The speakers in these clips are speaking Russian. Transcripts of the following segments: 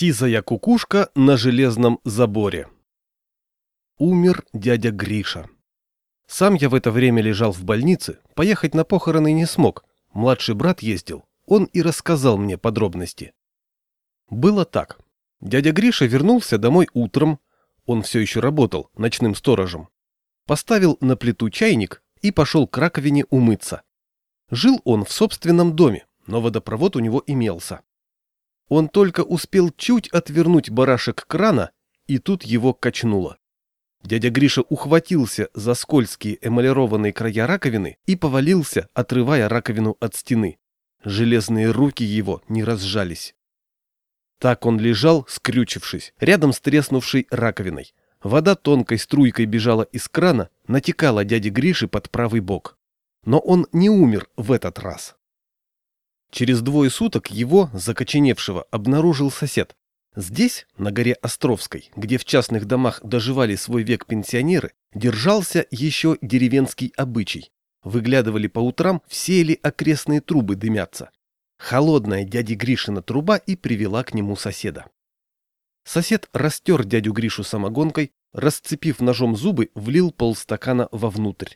Сизая кукушка на железном заборе. Умер дядя Гриша. Сам я в это время лежал в больнице, поехать на похороны не смог. Младший брат ездил, он и рассказал мне подробности. Было так. Дядя Гриша вернулся домой утром, он все еще работал ночным сторожем. Поставил на плиту чайник и пошел к раковине умыться. Жил он в собственном доме, но водопровод у него имелся. Он только успел чуть отвернуть барашек крана, и тут его качнуло. Дядя Гриша ухватился за скользкие эмалированные края раковины и повалился, отрывая раковину от стены. Железные руки его не разжались. Так он лежал, скрючившись, рядом с треснувшей раковиной. Вода тонкой струйкой бежала из крана, натекала дяде Грише под правый бок. Но он не умер в этот раз. Через двое суток его, закоченевшего, обнаружил сосед. Здесь, на горе Островской, где в частных домах доживали свой век пенсионеры, держался еще деревенский обычай. Выглядывали по утрам, все ли окрестные трубы дымятся. Холодная дяди Гришина труба и привела к нему соседа. Сосед растер дядю Гришу самогонкой, расцепив ножом зубы, влил полстакана вовнутрь.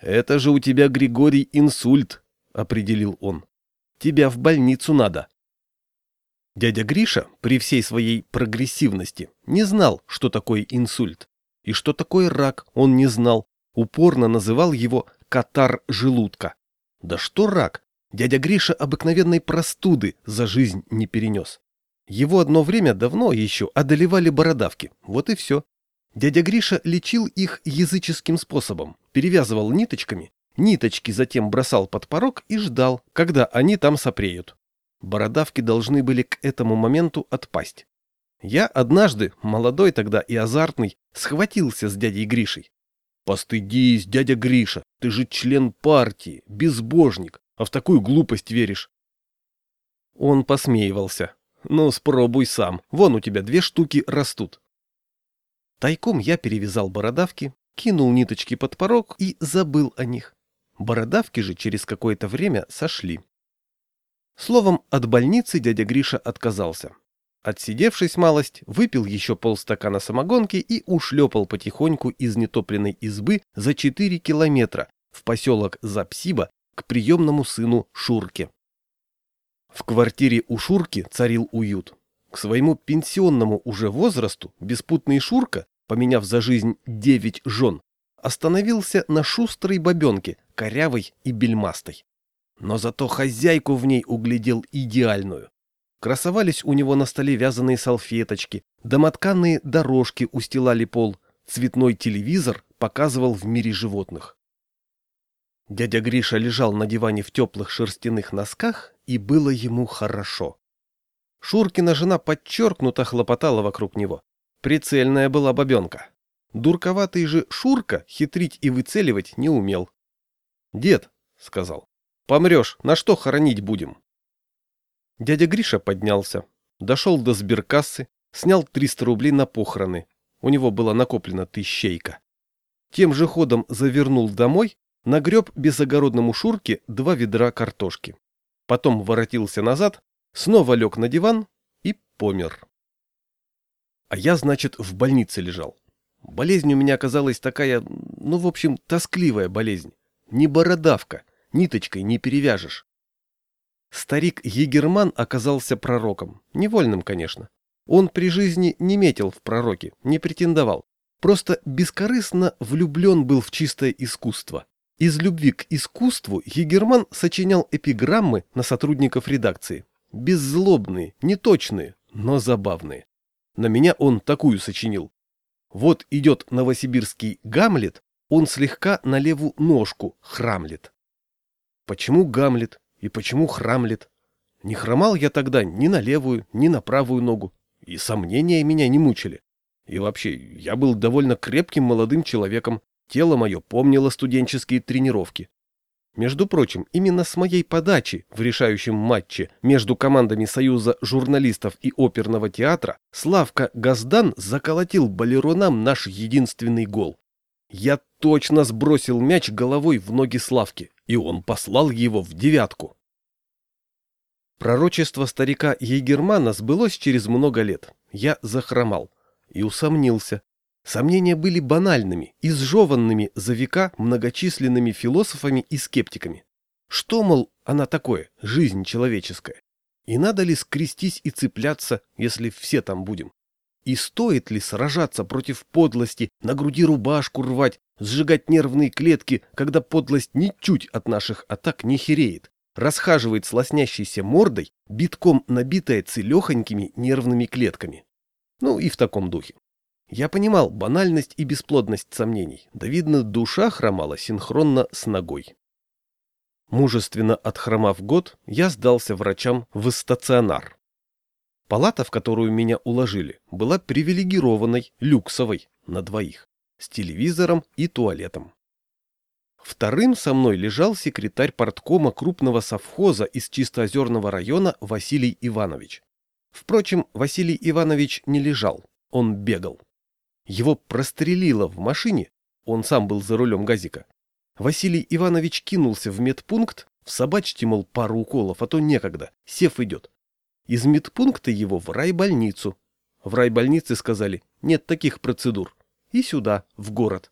«Это же у тебя, Григорий, инсульт», — определил он. Тебя в больницу надо. Дядя Гриша, при всей своей прогрессивности, не знал, что такое инсульт. И что такое рак, он не знал. Упорно называл его катар желудка. Да что рак? Дядя Гриша обыкновенной простуды за жизнь не перенес. Его одно время давно еще одолевали бородавки. Вот и все. Дядя Гриша лечил их языческим способом, перевязывал ниточками Ниточки затем бросал под порог и ждал, когда они там сопреют. Бородавки должны были к этому моменту отпасть. Я однажды, молодой тогда и азартный, схватился с дядей Гришей. «Постыдись, дядя Гриша, ты же член партии, безбожник, а в такую глупость веришь». Он посмеивался. «Ну, спробуй сам, вон у тебя две штуки растут». Тайком я перевязал бородавки, кинул ниточки под порог и забыл о них. Бородавки же через какое-то время сошли. Словом, от больницы дядя Гриша отказался. Отсидевшись малость, выпил еще полстакана самогонки и ушлепал потихоньку из нетопленной избы за 4 километра в поселок Запсиба к приемному сыну Шурке. В квартире у Шурки царил уют. К своему пенсионному уже возрасту беспутный Шурка, поменяв за жизнь девять жен, остановился на шустрой бабенке, корявой и бельмастой. Но зато хозяйку в ней углядел идеальную. Красовались у него на столе вязаные салфеточки, домотканные дорожки устилали пол, цветной телевизор показывал в мире животных. Дядя Гриша лежал на диване в теплых шерстяных носках, и было ему хорошо. Шуркина жена подчеркнуто хлопотала вокруг него. Прицельная была бабенка. Дурковатый же Шурка хитрить и выцеливать не умел. «Дед», — сказал, — «помрешь, на что хоронить будем?» Дядя Гриша поднялся, дошел до сберкассы, снял 300 рублей на похороны. У него была накоплена тысячейка. Тем же ходом завернул домой, нагреб безогородному Шурке два ведра картошки. Потом воротился назад, снова лег на диван и помер. А я, значит, в больнице лежал. Болезнь у меня оказалась такая, ну, в общем, тоскливая болезнь. Не бородавка, ниточкой не перевяжешь. Старик Егерман оказался пророком. Невольным, конечно. Он при жизни не метил в пророке, не претендовал. Просто бескорыстно влюблен был в чистое искусство. Из любви к искусству Егерман сочинял эпиграммы на сотрудников редакции. Беззлобные, неточные, но забавные. На меня он такую сочинил. Вот идет новосибирский Гамлет, он слегка на левую ножку храмлет. Почему Гамлет и почему храмлет? Не хромал я тогда ни на левую, ни на правую ногу, и сомнения меня не мучили. И вообще, я был довольно крепким молодым человеком, тело мое помнило студенческие тренировки. Между прочим, именно с моей подачи в решающем матче между командами Союза журналистов и оперного театра Славка Газдан заколотил балеронам наш единственный гол. Я точно сбросил мяч головой в ноги Славки, и он послал его в девятку. Пророчество старика Егермана сбылось через много лет. Я захромал и усомнился. Сомнения были банальными, изжеванными за века многочисленными философами и скептиками. Что, мол, она такое, жизнь человеческая? И надо ли скрестись и цепляться, если все там будем? И стоит ли сражаться против подлости, на груди рубашку рвать, сжигать нервные клетки, когда подлость ничуть от наших атак не хереет, расхаживает с лоснящейся мордой, битком набитая целехонькими нервными клетками? Ну и в таком духе. Я понимал банальность и бесплодность сомнений, да видно, душа хромала синхронно с ногой. Мужественно отхромав год, я сдался врачам в стационар. Палата, в которую меня уложили, была привилегированной, люксовой, на двоих, с телевизором и туалетом. Вторым со мной лежал секретарь порткома крупного совхоза из Чистоозерного района Василий Иванович. Впрочем, Василий Иванович не лежал, он бегал. Его прострелило в машине, он сам был за рулем газика. Василий Иванович кинулся в медпункт, в собачьте, мол, пару уколов, а то некогда, сев идет. Из медпункта его в райбольницу. В райбольнице сказали, нет таких процедур. И сюда, в город.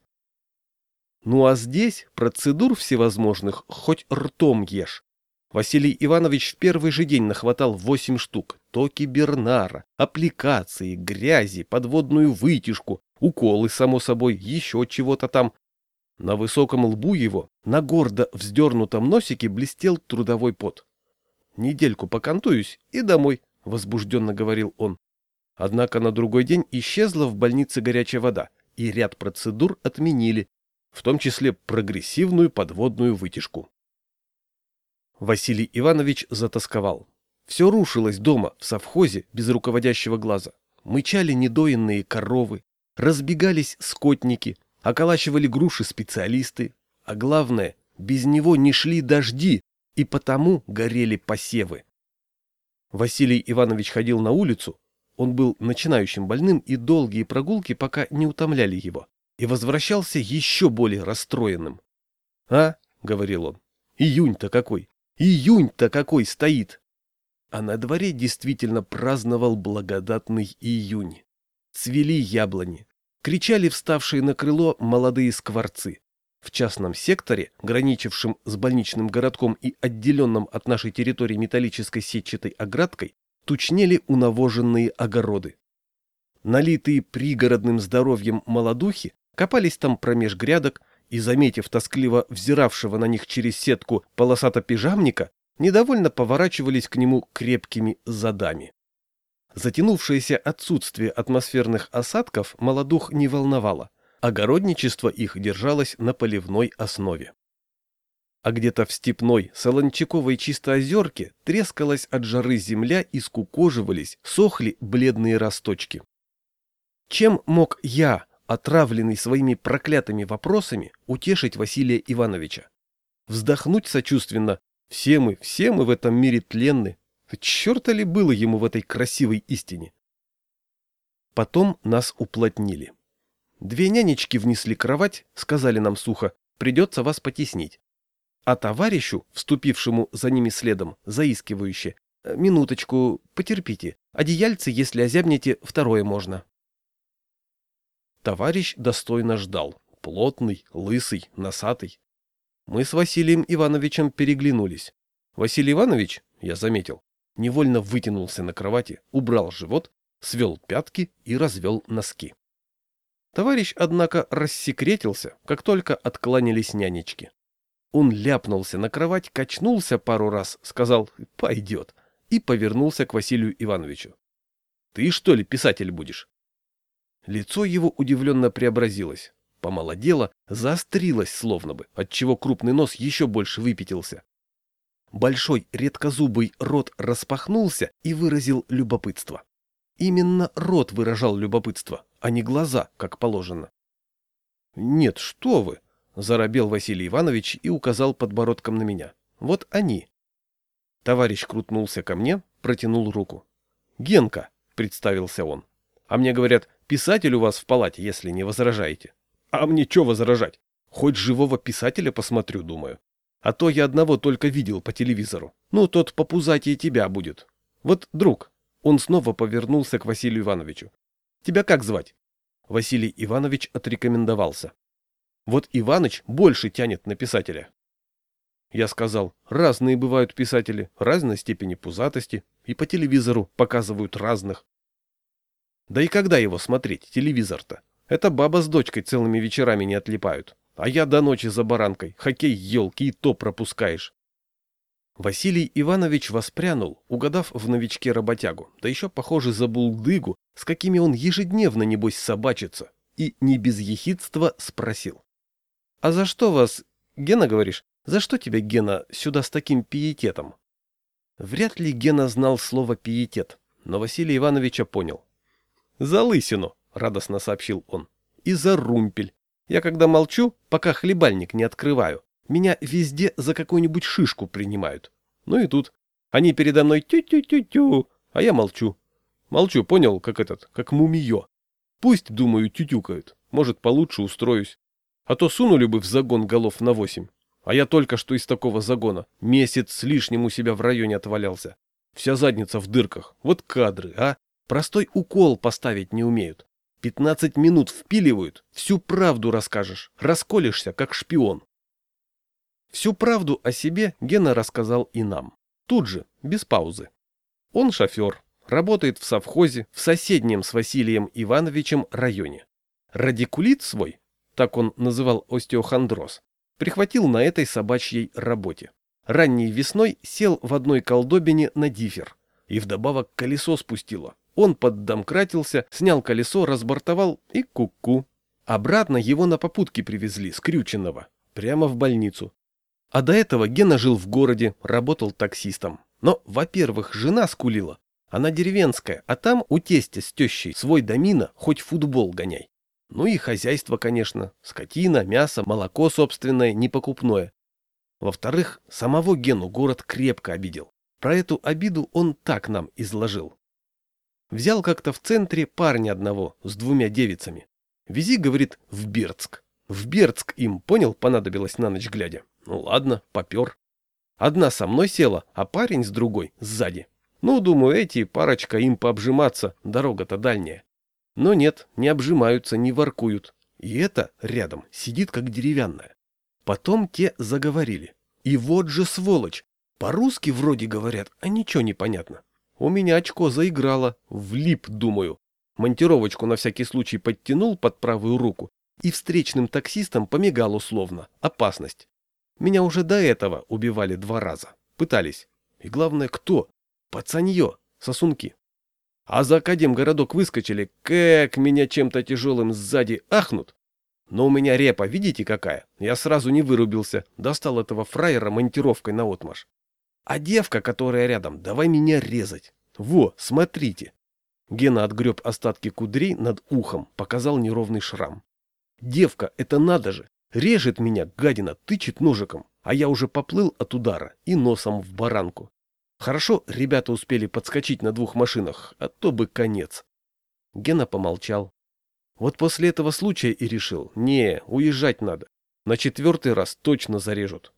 Ну а здесь процедур всевозможных хоть ртом ешь. Василий Иванович в первый же день нахватал восемь штук. Токи Бернара, аппликации, грязи, подводную вытяжку, уколы, само собой, еще чего-то там. На высоком лбу его, на гордо вздернутом носике блестел трудовой пот. Недельку покантуюсь и домой, — возбужденно говорил он. Однако на другой день исчезла в больнице горячая вода, и ряд процедур отменили, в том числе прогрессивную подводную вытяжку. Василий Иванович затасковал. Все рушилось дома, в совхозе, без руководящего глаза. Мычали недоенные коровы, разбегались скотники, околачивали груши специалисты, а главное, без него не шли дожди, и потому горели посевы. Василий Иванович ходил на улицу, он был начинающим больным, и долгие прогулки пока не утомляли его, и возвращался еще более расстроенным. «А?» — говорил он. «Июнь-то какой! Июнь-то какой стоит!» А на дворе действительно праздновал благодатный июнь. Цвели яблони, кричали вставшие на крыло молодые скворцы. В частном секторе, граничившем с больничным городком и отделенном от нашей территории металлической сетчатой оградкой, тучнели унавоженные огороды. Налитые пригородным здоровьем молодухи копались там промеж грядок и, заметив тоскливо взиравшего на них через сетку полосато-пижамника, недовольно поворачивались к нему крепкими задами. Затянувшееся отсутствие атмосферных осадков молодух не волновало – Огородничество их держалось на поливной основе. А где-то в степной, солончаковой чистоозерке трескалась от жары земля и скукоживались, сохли бледные росточки. Чем мог я, отравленный своими проклятыми вопросами, утешить Василия Ивановича? Вздохнуть сочувственно. Все мы, все мы в этом мире тленны. Черта ли было ему в этой красивой истине? Потом нас уплотнили. Две нянечки внесли кровать, сказали нам сухо, придется вас потеснить. А товарищу, вступившему за ними следом, заискивающе, минуточку, потерпите, одеяльце, если озябнете, второе можно. Товарищ достойно ждал, плотный, лысый, носатый. Мы с Василием Ивановичем переглянулись. Василий Иванович, я заметил, невольно вытянулся на кровати, убрал живот, свел пятки и развел носки. Товарищ, однако, рассекретился, как только откланялись нянечки. Он ляпнулся на кровать, качнулся пару раз, сказал «пойдет» и повернулся к Василию Ивановичу. «Ты что ли писатель будешь?» Лицо его удивленно преобразилось, помолодело, заострилось словно бы, отчего крупный нос еще больше выпятился. Большой редкозубый рот распахнулся и выразил любопытство. Именно рот выражал любопытство, а не глаза, как положено. «Нет, что вы!» — заробел Василий Иванович и указал подбородком на меня. «Вот они!» Товарищ крутнулся ко мне, протянул руку. «Генка!» — представился он. «А мне говорят, писатель у вас в палате, если не возражаете». «А мне что возражать? Хоть живого писателя посмотрю, думаю. А то я одного только видел по телевизору. Ну, тот по пузатее тебя будет. Вот, друг, он снова повернулся к Василию Ивановичу. Тебя как звать? Василий Иванович отрекомендовался. Вот Иваныч больше тянет на писателя. Я сказал, разные бывают писатели, разной степени пузатости, и по телевизору показывают разных. Да и когда его смотреть, телевизор-то? Это баба с дочкой целыми вечерами не отлипают. А я до ночи за баранкой, хоккей, елки и то пропускаешь. Василий Иванович воспрянул, угадав в новичке работягу, да еще, похоже, за булдыгу, с какими он ежедневно, небось, собачится, и не без ехидства спросил. — А за что вас, Гена, говоришь, за что тебя, Гена, сюда с таким пиететом? Вряд ли Гена знал слово «пиетет», но Василия Ивановича понял. — За лысину, — радостно сообщил он, — и за румпель. Я когда молчу, пока хлебальник не открываю, меня везде за какую-нибудь шишку принимают. Ну и тут. Они передо мной тю-тю-тю-тю, а я молчу. Молчу, понял, как этот, как мумиё. Пусть, думаю, тютюкают. Может, получше устроюсь. А то сунули бы в загон голов на восемь. А я только что из такого загона. Месяц с лишним у себя в районе отвалялся. Вся задница в дырках. Вот кадры, а? Простой укол поставить не умеют. Пятнадцать минут впиливают, всю правду расскажешь, расколешься, как шпион. Всю правду о себе Гена рассказал и нам. Тут же, без паузы. Он шофер, работает в совхозе в соседнем с Василием Ивановичем районе. Радикулит свой, так он называл остеохондроз, прихватил на этой собачьей работе. Ранней весной сел в одной колдобине на дифер. И вдобавок колесо спустило. Он поддомкратился, снял колесо, разбортовал и ку-ку. Обратно его на попутке привезли, скрюченного, прямо в больницу. А до этого Гена жил в городе, работал таксистом. Но, во-первых, жена скулила. Она деревенская, а там у тестя с тещей свой домина, хоть футбол гоняй. Ну и хозяйство, конечно. Скотина, мясо, молоко собственное, непокупное. Во-вторых, самого Гену город крепко обидел. Про эту обиду он так нам изложил. Взял как-то в центре парня одного с двумя девицами. Вези, говорит, в Бердск. В Бердск им, понял, понадобилось на ночь глядя. Ну ладно, попер. Одна со мной села, а парень с другой сзади. Ну, думаю, эти парочка им пообжиматься, дорога-то дальняя. Но нет, не обжимаются, не воркуют. И это рядом сидит как деревянная. Потом те заговорили. И вот же сволочь. По-русски вроде говорят, а ничего не понятно. У меня очко заиграло, влип, думаю. Монтировочку на всякий случай подтянул под правую руку и встречным таксистам помигал условно. Опасность. Меня уже до этого убивали два раза. Пытались. И главное, кто? Пацанье, сосунки. А за Академгородок выскочили, как меня чем-то тяжелым сзади ахнут. Но у меня репа, видите какая? Я сразу не вырубился, достал этого фраера монтировкой на отмаш. А девка, которая рядом, давай меня резать. Во, смотрите. Гена отгреб остатки кудрей над ухом, показал неровный шрам. Девка, это надо же, Режет меня, гадина, тычет ножиком, а я уже поплыл от удара и носом в баранку. Хорошо, ребята успели подскочить на двух машинах, а то бы конец. Гена помолчал. Вот после этого случая и решил, не, уезжать надо. На четвертый раз точно зарежут.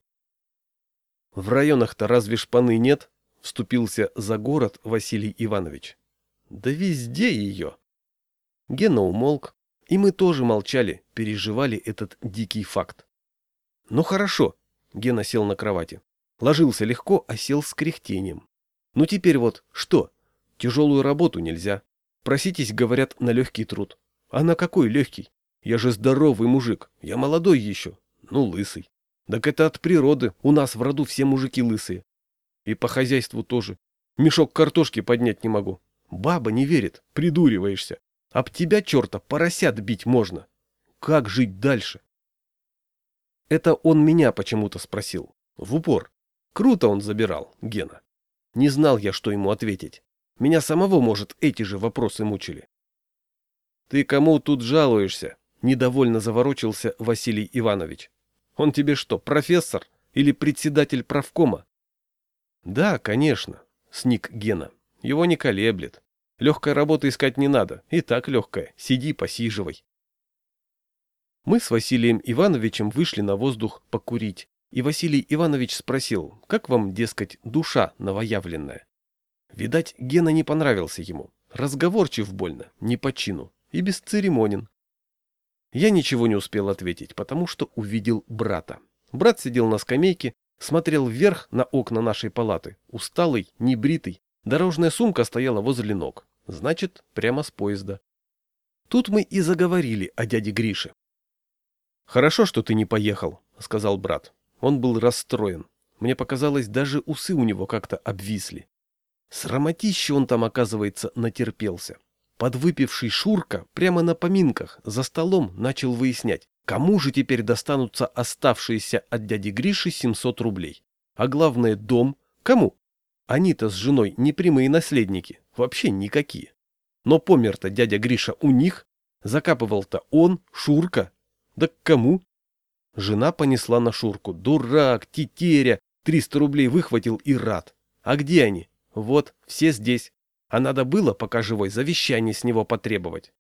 В районах-то разве шпаны нет? Вступился за город Василий Иванович. Да везде ее. Гена умолк, и мы тоже молчали, переживали этот дикий факт. «Ну хорошо», — Гена сел на кровати. Ложился легко, а сел с кряхтением. «Ну теперь вот, что? Тяжелую работу нельзя. Проситесь, говорят, на легкий труд. А на какой легкий? Я же здоровый мужик, я молодой еще, ну лысый. Так это от природы, у нас в роду все мужики лысые. И по хозяйству тоже. Мешок картошки поднять не могу. Баба не верит, придуриваешься. Об тебя, черта, поросят бить можно. Как жить дальше? Это он меня почему-то спросил. В упор. Круто он забирал, Гена. Не знал я, что ему ответить. Меня самого, может, эти же вопросы мучили. «Ты кому тут жалуешься?» – недовольно заворочился Василий Иванович. «Он тебе что, профессор или председатель правкома?» «Да, конечно», – сник Гена. «Его не колеблет. Легкой работы искать не надо, и так легкая, сиди, посиживай. Мы с Василием Ивановичем вышли на воздух покурить и Василий Иванович спросил, как вам, дескать, душа новоявленная. Видать, Гена не понравился ему. Разговорчив больно, не по чину и бесцеремонен. Я ничего не успел ответить, потому что увидел брата. Брат сидел на скамейке, смотрел вверх на окна нашей палаты, усталый, небритый. Дорожная сумка стояла возле ног. Значит, прямо с поезда. Тут мы и заговорили о дяде Грише. «Хорошо, что ты не поехал», — сказал брат. Он был расстроен. Мне показалось, даже усы у него как-то обвисли. Срамотище он там, оказывается, натерпелся. Подвыпивший Шурка прямо на поминках за столом начал выяснять, кому же теперь достанутся оставшиеся от дяди Гриши 700 рублей. А главное, дом. Кому? Они-то с женой не прямые наследники, вообще никакие. Но помер-то дядя Гриша у них, закапывал-то он, Шурка. Да к кому? Жена понесла на Шурку. Дурак, тетеря, 300 рублей выхватил и рад. А где они? Вот, все здесь. А надо было, пока живой, завещание с него потребовать.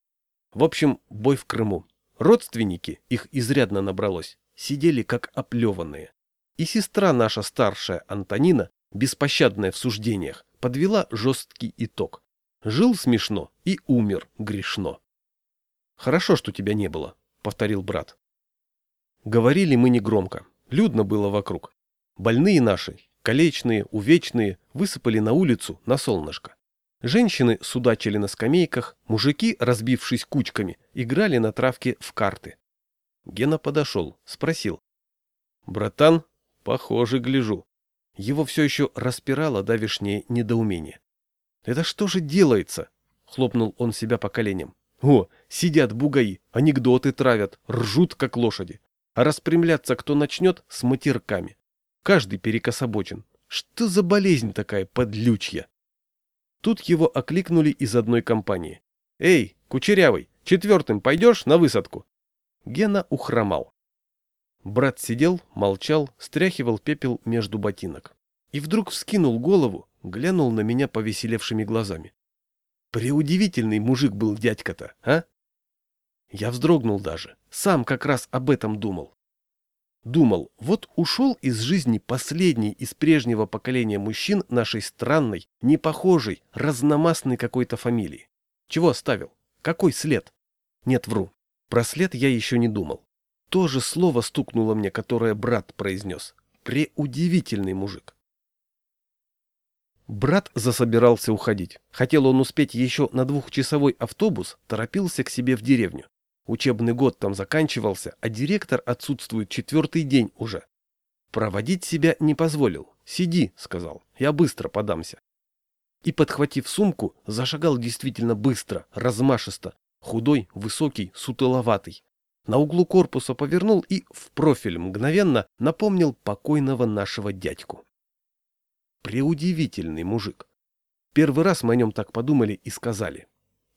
В общем, бой в Крыму. Родственники, их изрядно набралось, сидели как оплеванные. И сестра наша старшая, Антонина, беспощадная в суждениях, подвела жесткий итог. Жил смешно и умер грешно. «Хорошо, что тебя не было», — повторил брат. Говорили мы негромко. Людно было вокруг. Больные наши, калечные, увечные, высыпали на улицу на солнышко. Женщины судачили на скамейках, мужики, разбившись кучками, играли на травке в карты. Гена подошел, спросил. «Братан, похоже, гляжу». Его все еще распирало давишнее недоумение. «Это что же делается?» — хлопнул он себя по коленям. «О, сидят бугаи, анекдоты травят, ржут, как лошади. А распрямляться кто начнет с матерками. Каждый перекособочен. Что за болезнь такая подлючья?» Тут его окликнули из одной компании. «Эй, Кучерявый, четвертым пойдешь на высадку?» Гена ухромал. Брат сидел, молчал, стряхивал пепел между ботинок. И вдруг вскинул голову, глянул на меня повеселевшими глазами. Преудивительный мужик был дядька-то, а? Я вздрогнул даже, сам как раз об этом думал. Думал, вот ушел из жизни последний из прежнего поколения мужчин нашей странной, непохожей, разномастной какой-то фамилии. Чего оставил? Какой след? Нет, вру. Про след я еще не думал. То же слово стукнуло мне, которое брат произнес. Преудивительный мужик. Брат засобирался уходить. Хотел он успеть еще на двухчасовой автобус, торопился к себе в деревню. Учебный год там заканчивался, а директор отсутствует четвертый день уже. Проводить себя не позволил. «Сиди», — сказал, — «я быстро подамся». И, подхватив сумку, зашагал действительно быстро, размашисто, худой, высокий, сутыловатый. На углу корпуса повернул и в профиль мгновенно напомнил покойного нашего дядьку. Преудивительный мужик. Первый раз мы о нем так подумали и сказали.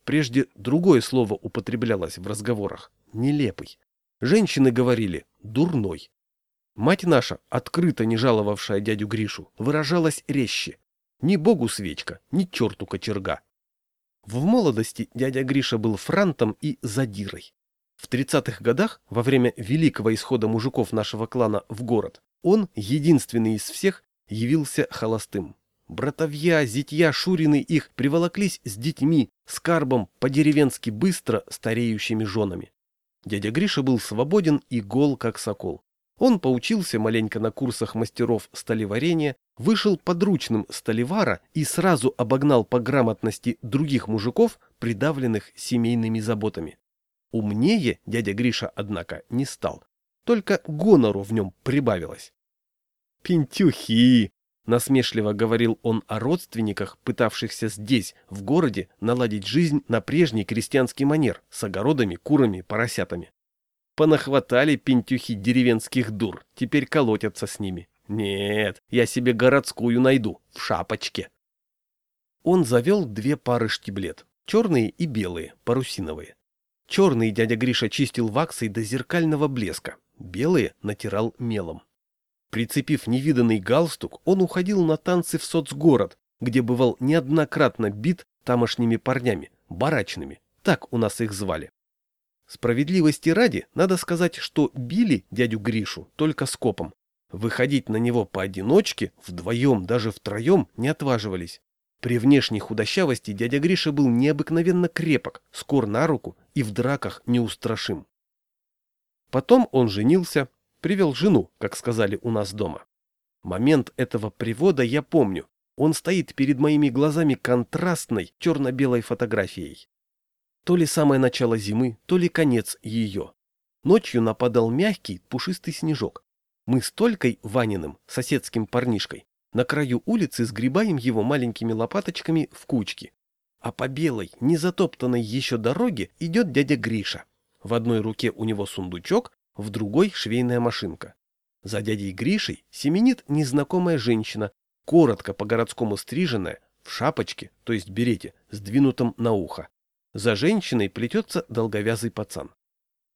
Прежде другое слово употреблялось в разговорах – нелепый. Женщины говорили «дурной». Мать наша, открыто не жаловавшая дядю Гришу, выражалась резче. Ни богу свечка, ни черту кочерга. В молодости дядя Гриша был франтом и задирой. В 30-х годах, во время великого исхода мужиков нашего клана в город, он, единственный из всех, явился холостым. Братовья, зятья, шурины их приволоклись с детьми, скарбом, по-деревенски быстро стареющими женами. Дядя Гриша был свободен и гол, как сокол. Он поучился маленько на курсах мастеров столеварения, вышел подручным столевара и сразу обогнал по грамотности других мужиков, придавленных семейными заботами. Умнее дядя Гриша, однако, не стал. Только гонору в нем прибавилось. «Пентюхи!» — насмешливо говорил он о родственниках, пытавшихся здесь, в городе, наладить жизнь на прежний крестьянский манер с огородами, курами, поросятами. Понахватали пентюхи деревенских дур, теперь колотятся с ними. Нет, я себе городскую найду, в шапочке. Он завел две пары штиблет, черные и белые, парусиновые. Черный дядя Гриша чистил ваксой до зеркального блеска, белые натирал мелом. Прицепив невиданный галстук, он уходил на танцы в соцгород, где бывал неоднократно бит тамошними парнями, барачными, так у нас их звали. Справедливости ради, надо сказать, что били дядю Гришу только скопом. Выходить на него поодиночке, вдвоем, даже втроем не отваживались. При внешней худощавости дядя Гриша был необыкновенно крепок, скор на руку и в драках неустрашим. Потом он женился, привел жену, как сказали у нас дома. Момент этого привода я помню. Он стоит перед моими глазами контрастной черно-белой фотографией. То ли самое начало зимы, то ли конец ее. Ночью нападал мягкий, пушистый снежок. Мы с Толькой Ваниным, соседским парнишкой, на краю улицы сгребаем его маленькими лопаточками в кучки. А по белой, незатоптанной еще дороге идет дядя Гриша. В одной руке у него сундучок, в другой швейная машинка. За дядей Гришей семенит незнакомая женщина, коротко по-городскому стриженная, в шапочке, то есть берете, сдвинутом на ухо. За женщиной плетется долговязый пацан.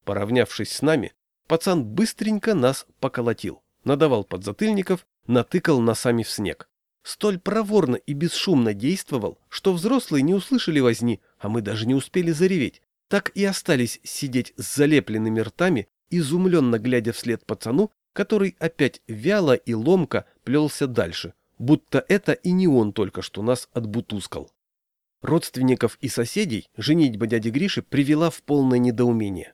Поравнявшись с нами, пацан быстренько нас поколотил, надавал подзатыльников, натыкал носами в снег. Столь проворно и бесшумно действовал, что взрослые не услышали возни, а мы даже не успели зареветь. Так и остались сидеть с залепленными ртами, изумленно глядя вслед пацану, который опять вяло и ломко плелся дальше, будто это и не он только что нас отбутускал. Родственников и соседей женитьба дяди Гриши привела в полное недоумение.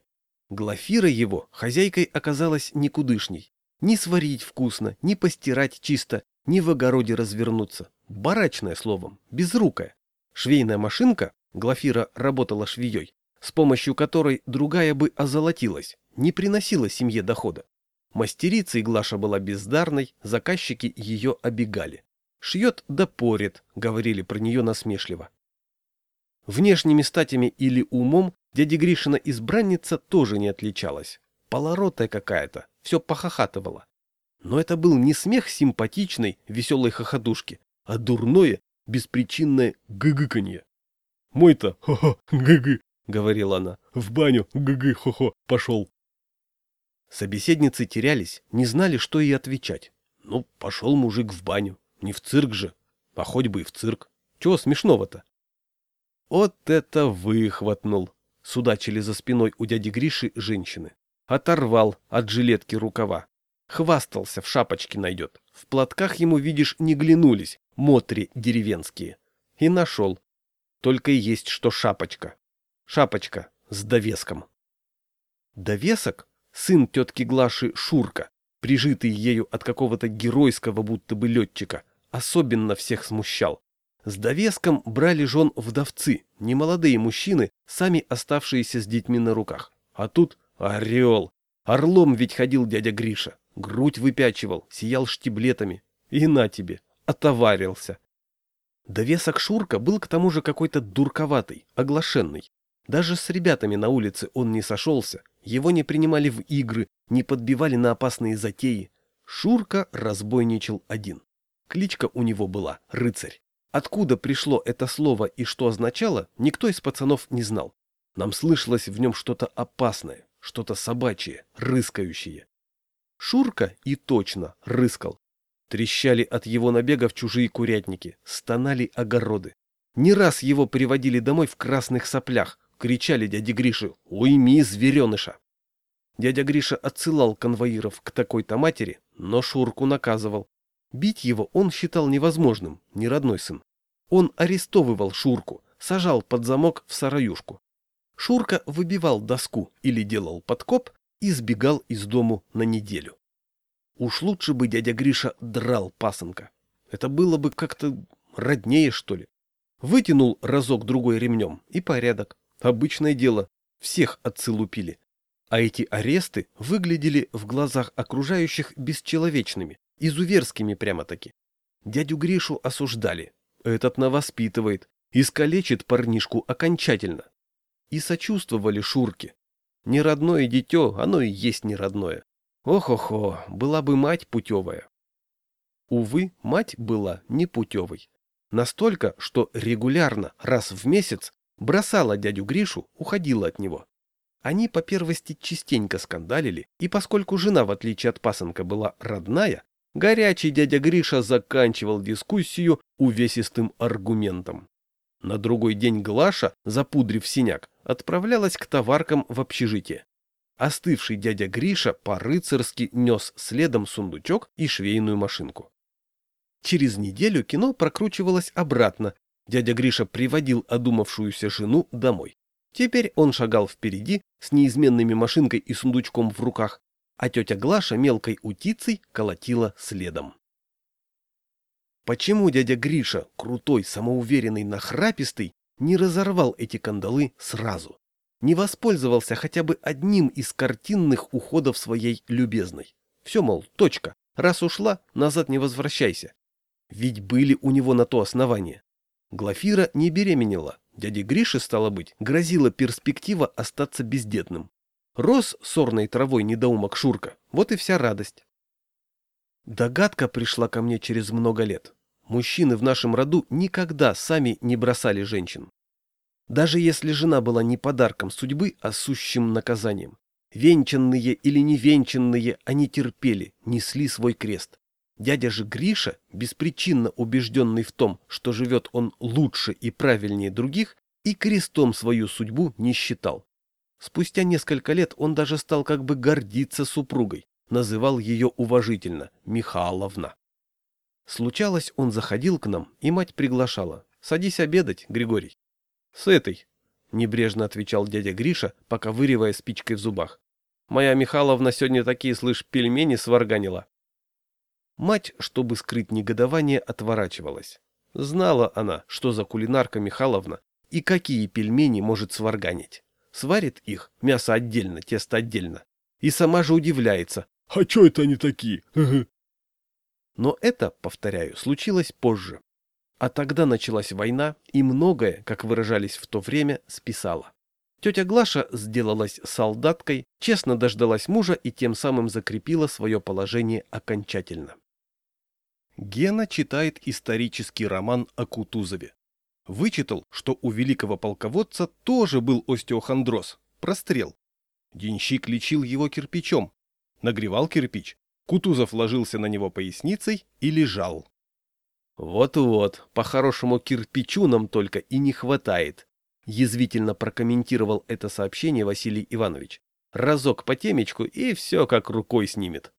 Глафира его хозяйкой оказалась никудышней. Ни сварить вкусно, ни постирать чисто, ни в огороде развернуться. Барачное словом, безрукая. Швейная машинка, Глафира работала швеей, с помощью которой другая бы озолотилась, не приносила семье дохода. Мастерицей Глаша была бездарной, заказчики ее обегали. «Шьет да порит», — говорили про нее насмешливо. Внешними статями или умом дядя Гришина избранница тоже не отличалась. Полоротая какая-то, все похохатывала. Но это был не смех симпатичной, веселой хохотушки, а дурное, беспричинное гыгыканье. «Мой-то, хо-хо, гы-гы», — говорила она, — «в баню, гы-гы, хо-хо, пошел». Собеседницы терялись, не знали, что ей отвечать. Ну, пошел мужик в баню. Не в цирк же. А хоть бы и в цирк. Чего смешного-то? Вот это выхватнул! Судачили за спиной у дяди Гриши женщины. Оторвал от жилетки рукава. Хвастался, в шапочке найдет. В платках ему, видишь, не глянулись, мотри деревенские. И нашел. Только и есть что шапочка. Шапочка с довеском. Довесок сын тетки Глаши Шурка, прижитый ею от какого-то геройского будто бы летчика, особенно всех смущал. С довеском брали жен вдовцы, немолодые мужчины, сами оставшиеся с детьми на руках. А тут орел. Орлом ведь ходил дядя Гриша, грудь выпячивал, сиял штиблетами. И на тебе, отоварился. Довесок Шурка был к тому же какой-то дурковатый, оглашенный. Даже с ребятами на улице он не сошелся, его не принимали в игры, не подбивали на опасные затеи. Шурка разбойничал один. Кличка у него была «Рыцарь». Откуда пришло это слово и что означало, никто из пацанов не знал. Нам слышалось в нем что-то опасное, что-то собачье, рыскающее. Шурка и точно рыскал. Трещали от его набегов чужие курятники, стонали огороды. Не раз его приводили домой в красных соплях, кричали дяде Грише «Уйми звереныша!». Дядя Гриша отсылал конвоиров к такой-то матери, но Шурку наказывал. Бить его он считал невозможным, не родной сын. Он арестовывал Шурку, сажал под замок в сараюшку. Шурка выбивал доску или делал подкоп и сбегал из дому на неделю. Уж лучше бы дядя Гриша драл пасынка. Это было бы как-то роднее, что ли. Вытянул разок-другой ремнем, и порядок. Обычное дело, всех отцы лупили. А эти аресты выглядели в глазах окружающих бесчеловечными, изуверскими прямо-таки. Дядю Гришу осуждали. Этот навоспитывает, искалечит парнишку окончательно. И сочувствовали Шурке. Неродное дитё, оно и есть неродное. Ох-охо, была бы мать путевая. Увы, мать была не путевой. Настолько, что регулярно, раз в месяц, бросала дядю Гришу, уходила от него. Они по первости частенько скандалили, и поскольку жена, в отличие от пасынка, была родная, горячий дядя Гриша заканчивал дискуссию увесистым аргументом. На другой день Глаша, запудрив синяк, отправлялась к товаркам в общежитие. Остывший дядя Гриша по-рыцарски нес следом сундучок и швейную машинку. Через неделю кино прокручивалось обратно. Дядя Гриша приводил одумавшуюся жену домой. Теперь он шагал впереди с неизменными машинкой и сундучком в руках, а тетя Глаша мелкой утицей колотила следом. Почему дядя Гриша, крутой, самоуверенный, нахрапистый, не разорвал эти кандалы сразу? Не воспользовался хотя бы одним из картинных уходов своей любезной? Все, мол, точка. Раз ушла, назад не возвращайся. Ведь были у него на то основания. Глафира не беременела. Дяде Грише, стало быть, грозила перспектива остаться бездетным. Рос сорной травой недоумок Шурка. Вот и вся радость. Догадка пришла ко мне через много лет. Мужчины в нашем роду никогда сами не бросали женщин. Даже если жена была не подарком судьбы, а сущим наказанием. Венчанные или невенчанные, они терпели, несли свой крест. Дядя же Гриша, беспричинно убежденный в том, что живет он лучше и правильнее других, и крестом свою судьбу не считал. Спустя несколько лет он даже стал как бы гордиться супругой, называл ее уважительно Михайловна. Случалось, он заходил к нам, и мать приглашала. «Садись обедать, Григорий». «С этой», — небрежно отвечал дядя Гриша, пока выривая спичкой в зубах. «Моя Михайловна сегодня такие, слышь, пельмени сварганила». Мать, чтобы скрыть негодование, отворачивалась. Знала она, что за кулинарка Михайловна и какие пельмени может сварганить. Сварит их, мясо отдельно, тесто отдельно. И сама же удивляется. «А чё это они такие?» Но это, повторяю, случилось позже. А тогда началась война, и многое, как выражались в то время, списала. Тетя Глаша сделалась солдаткой, честно дождалась мужа и тем самым закрепила свое положение окончательно. Гена читает исторический роман о Кутузове. Вычитал, что у великого полководца тоже был остеохондроз, прострел. Денщик лечил его кирпичом. Нагревал кирпич, Кутузов ложился на него поясницей и лежал. «Вот-вот, по-хорошему кирпичу нам только и не хватает», — язвительно прокомментировал это сообщение Василий Иванович. «Разок по темечку, и все как рукой снимет».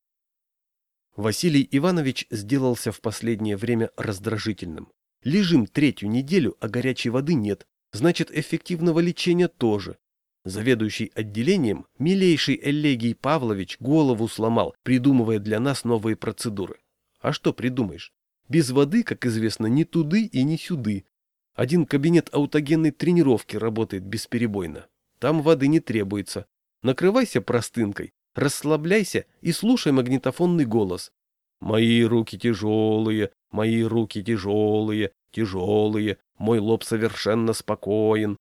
Василий Иванович сделался в последнее время раздражительным. Лежим третью неделю, а горячей воды нет, значит эффективного лечения тоже. Заведующий отделением, милейший Элегий Павлович голову сломал, придумывая для нас новые процедуры. А что придумаешь? Без воды, как известно, ни туды и ни сюды. Один кабинет аутогенной тренировки работает бесперебойно. Там воды не требуется. Накрывайся простынкой, расслабляйся и слушай магнитофонный голос. «Мои руки тяжелые, мои руки тяжелые, тяжелые, мой лоб совершенно спокоен,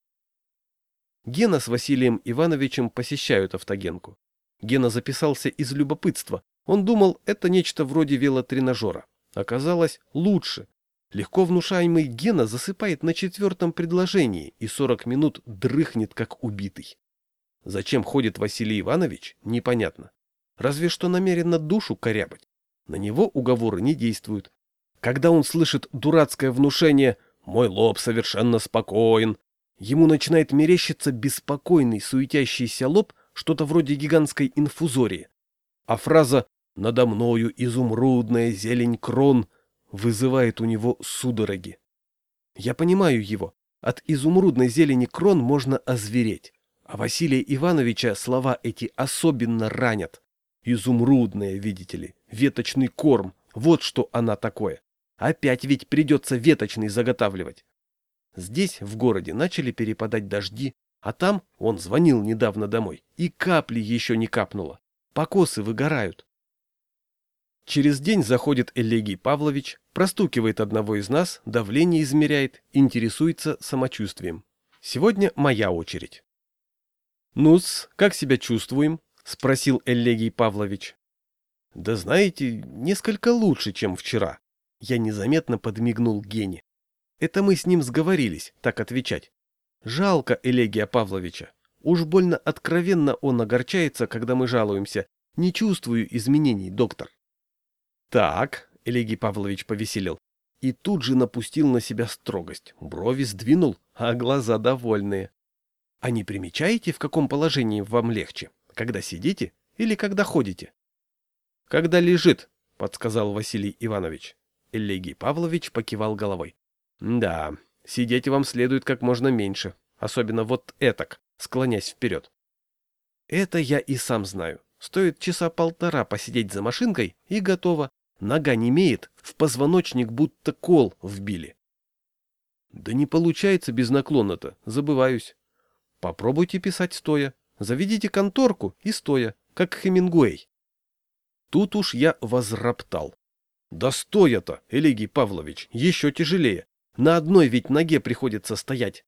Гена с Василием Ивановичем посещают автогенку. Гена записался из любопытства. Он думал, это нечто вроде велотренажера. Оказалось, лучше. Легко внушаемый Гена засыпает на четвертом предложении и 40 минут дрыхнет, как убитый. Зачем ходит Василий Иванович, непонятно. Разве что намеренно душу корябать. На него уговоры не действуют. Когда он слышит дурацкое внушение «мой лоб совершенно спокоен», Ему начинает мерещиться беспокойный, суетящийся лоб, что-то вроде гигантской инфузории. А фраза «надо мною изумрудная зелень крон» вызывает у него судороги. Я понимаю его. От изумрудной зелени крон можно озвереть. А Василия Ивановича слова эти особенно ранят. Изумрудная, видите ли, веточный корм. Вот что она такое. Опять ведь придется веточный заготавливать. Здесь, в городе, начали перепадать дожди, а там, он звонил недавно домой, и капли еще не капнуло. Покосы выгорают. Через день заходит Элегий Павлович, простукивает одного из нас, давление измеряет, интересуется самочувствием. Сегодня моя очередь. «Ну-с, как себя чувствуем?» — спросил Элегий Павлович. «Да знаете, несколько лучше, чем вчера». Я незаметно подмигнул Гене. Это мы с ним сговорились, так отвечать. Жалко Элегия Павловича. Уж больно откровенно он огорчается, когда мы жалуемся. Не чувствую изменений, доктор. Так, Элегий Павлович повеселил. И тут же напустил на себя строгость. Брови сдвинул, а глаза довольные. А не примечаете, в каком положении вам легче? Когда сидите или когда ходите? Когда лежит, подсказал Василий Иванович. Элегий Павлович покивал головой. Да, сидеть вам следует как можно меньше, особенно вот этак, склонясь вперед. Это я и сам знаю. Стоит часа полтора посидеть за машинкой, и готово. Нога не имеет, в позвоночник будто кол вбили. Да не получается без наклона-то, забываюсь. Попробуйте писать стоя. Заведите конторку и стоя, как Хемингуэй. Тут уж я возроптал. Да стоя-то, Элегий Павлович, еще тяжелее. На одной ведь ноге приходится стоять.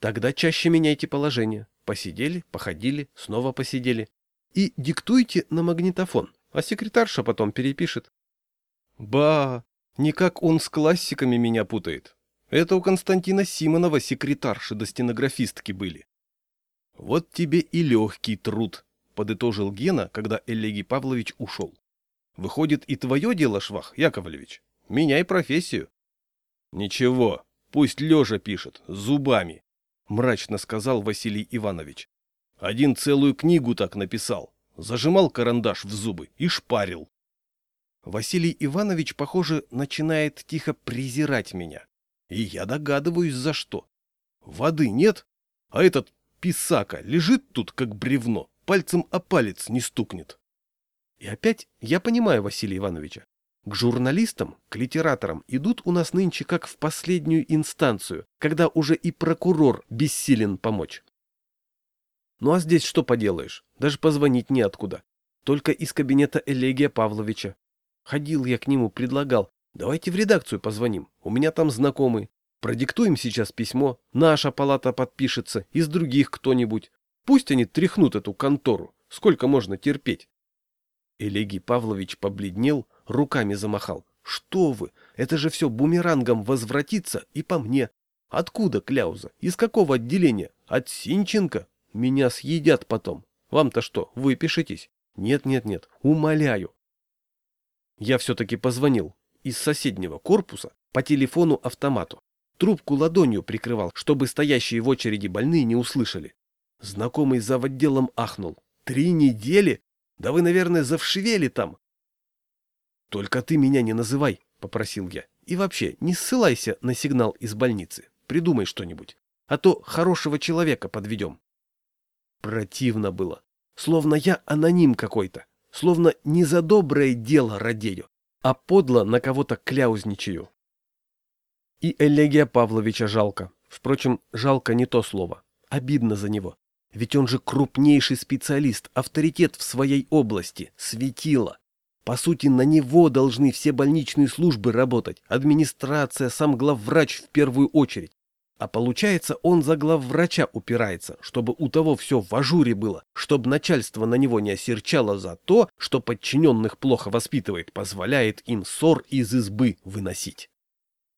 Тогда чаще меняйте положение. Посидели, походили, снова посидели. И диктуйте на магнитофон, а секретарша потом перепишет. Ба, никак он с классиками меня путает. Это у Константина Симонова секретарши до стенографистки были. Вот тебе и легкий труд, подытожил Гена, когда Элегий Павлович ушел. Выходит, и твое дело, Швах, Яковлевич. Меняй профессию. Ничего, пусть лежа пишет, зубами, мрачно сказал Василий Иванович. Один целую книгу так написал. Зажимал карандаш в зубы и шпарил. Василий Иванович, похоже, начинает тихо презирать меня. И я догадываюсь, за что. Воды нет, а этот писака лежит тут, как бревно, пальцем о палец не стукнет. И опять я понимаю Василия Ивановича. К журналистам, к литераторам идут у нас нынче как в последнюю инстанцию, когда уже и прокурор бессилен помочь. Ну а здесь что поделаешь, даже позвонить неоткуда. Только из кабинета Элегия Павловича. Ходил я к нему, предлагал, Давайте в редакцию позвоним, у меня там знакомый. Продиктуем сейчас письмо, наша палата подпишется, из других кто-нибудь. Пусть они тряхнут эту контору, сколько можно терпеть. Элегий Павлович побледнел, руками замахал. Что вы, это же все бумерангом возвратится и по мне. Откуда Кляуза? Из какого отделения? От Синченко? Меня съедят потом. Вам-то что, выпишитесь? Нет-нет-нет, умоляю. Я все-таки позвонил, из соседнего корпуса по телефону-автомату. Трубку ладонью прикрывал, чтобы стоящие в очереди больные не услышали. Знакомый за отделом ахнул. «Три недели? Да вы, наверное, завшивели там!» «Только ты меня не называй», — попросил я. «И вообще, не ссылайся на сигнал из больницы. Придумай что-нибудь. А то хорошего человека подведем». Противно было. Словно я аноним какой-то. Словно не за доброе дело радею, а подло на кого-то кляузничаю. И Элегия Павловича жалко. Впрочем, жалко не то слово. Обидно за него. Ведь он же крупнейший специалист, авторитет в своей области, светило. По сути, на него должны все больничные службы работать, администрация, сам главврач в первую очередь. А получается, он за главврача упирается, чтобы у того все в ажуре было, чтобы начальство на него не осерчало за то, что подчиненных плохо воспитывает, позволяет им ссор из избы выносить.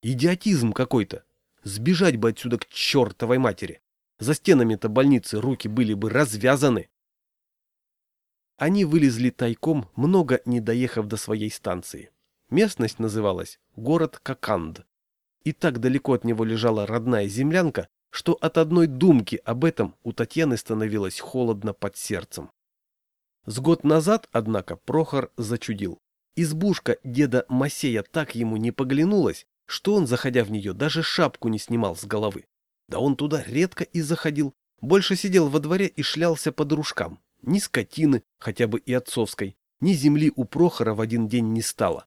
Идиотизм какой-то. Сбежать бы отсюда к чертовой матери. За стенами-то больницы руки были бы развязаны. Они вылезли тайком, много не доехав до своей станции. Местность называлась город Коканд и так далеко от него лежала родная землянка, что от одной думки об этом у Татьяны становилось холодно под сердцем. С год назад, однако, Прохор зачудил. Избушка деда Масея так ему не поглянулась, что он, заходя в нее, даже шапку не снимал с головы. Да он туда редко и заходил, больше сидел во дворе и шлялся по дружкам. Ни скотины, хотя бы и отцовской, ни земли у Прохора в один день не стало.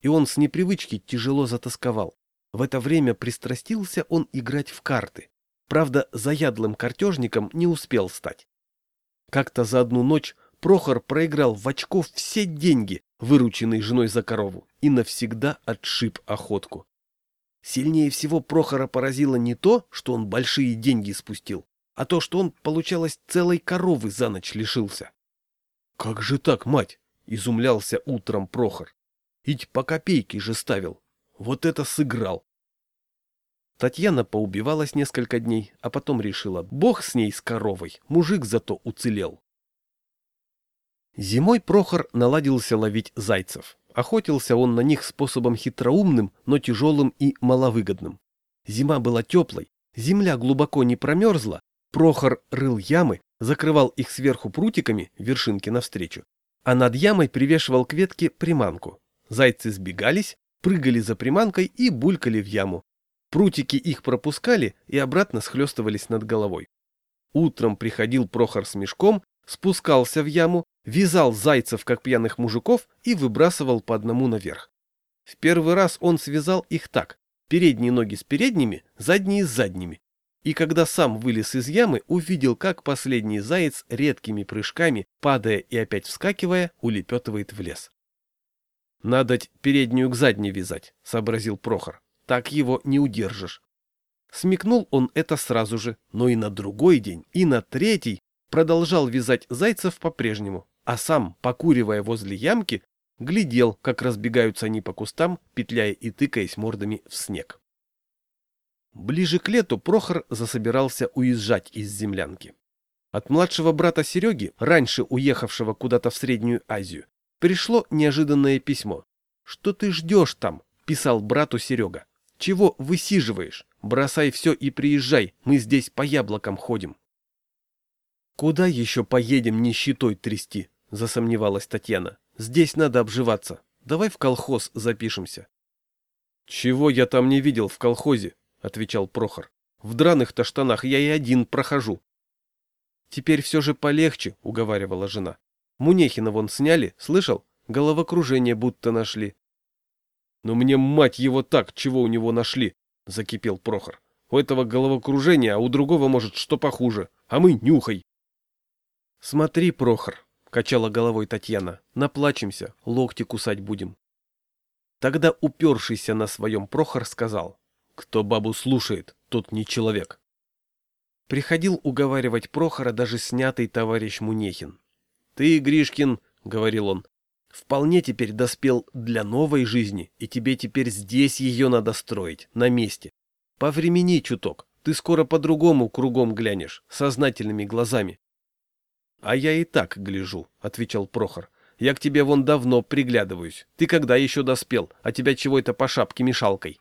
И он с непривычки тяжело затасковал. В это время пристрастился он играть в карты. Правда, заядлым картежником не успел стать. Как-то за одну ночь Прохор проиграл в очков все деньги, вырученные женой за корову, и навсегда отшиб охотку. Сильнее всего Прохора поразило не то, что он большие деньги спустил, а то, что он, получалось, целой коровы за ночь лишился. «Как же так, мать?» — изумлялся утром Прохор. «Ведь по копейке же ставил, вот это сыграл! Татьяна поубивалась несколько дней, а потом решила, бог с ней, с коровой, мужик зато уцелел. Зимой Прохор наладился ловить зайцев. Охотился он на них способом хитроумным, но тяжелым и маловыгодным. Зима была теплой, земля глубоко не промерзла, Прохор рыл ямы, закрывал их сверху прутиками, вершинки навстречу, а над ямой привешивал к ветке приманку. Зайцы сбегались, прыгали за приманкой и булькали в яму. Прутики их пропускали и обратно схлестывались над головой. Утром приходил Прохор с мешком, спускался в яму, вязал зайцев, как пьяных мужиков, и выбрасывал по одному наверх. В первый раз он связал их так. Передние ноги с передними, задние с задними. И когда сам вылез из ямы, увидел, как последний заяц редкими прыжками, падая и опять вскакивая, улепетывает в лес. «Надоть переднюю к задней вязать», — сообразил Прохор. «Так его не удержишь». Смекнул он это сразу же, но и на другой день, и на третий продолжал вязать зайцев по-прежнему, а сам, покуривая возле ямки, глядел, как разбегаются они по кустам, петляя и тыкаясь мордами в снег. Ближе к лету Прохор засобирался уезжать из землянки. От младшего брата Сереги, раньше уехавшего куда-то в Среднюю Азию, пришло неожиданное письмо. «Что ты ждешь там?» – писал брату Серега. «Чего высиживаешь? Бросай все и приезжай, мы здесь по яблокам ходим». «Куда еще поедем нищетой трясти?» – засомневалась Татьяна. Здесь надо обживаться. Давай в колхоз запишемся. Чего я там не видел в колхозе? отвечал Прохор. В драных-то штанах я и один прохожу. Теперь все же полегче, уговаривала жена. Мунехина вон сняли, слышал? Головокружение будто нашли. Но мне мать его так, чего у него нашли, закипел Прохор. У этого головокружения, а у другого может что похуже. А мы нюхай. Смотри, Прохор, качала головой Татьяна. Наплачемся, локти кусать будем. Тогда упершийся на своем Прохор сказал. Кто бабу слушает, тот не человек. Приходил уговаривать Прохора даже снятый товарищ Мунехин. «Ты, Гришкин, — говорил он, — вполне теперь доспел для новой жизни, и тебе теперь здесь ее надо строить, на месте. Повремени чуток, ты скоро по-другому кругом глянешь, сознательными глазами. «А я и так гляжу», — отвечал Прохор. «Я к тебе вон давно приглядываюсь. Ты когда еще доспел, а тебя чего это по шапке мешалкой?»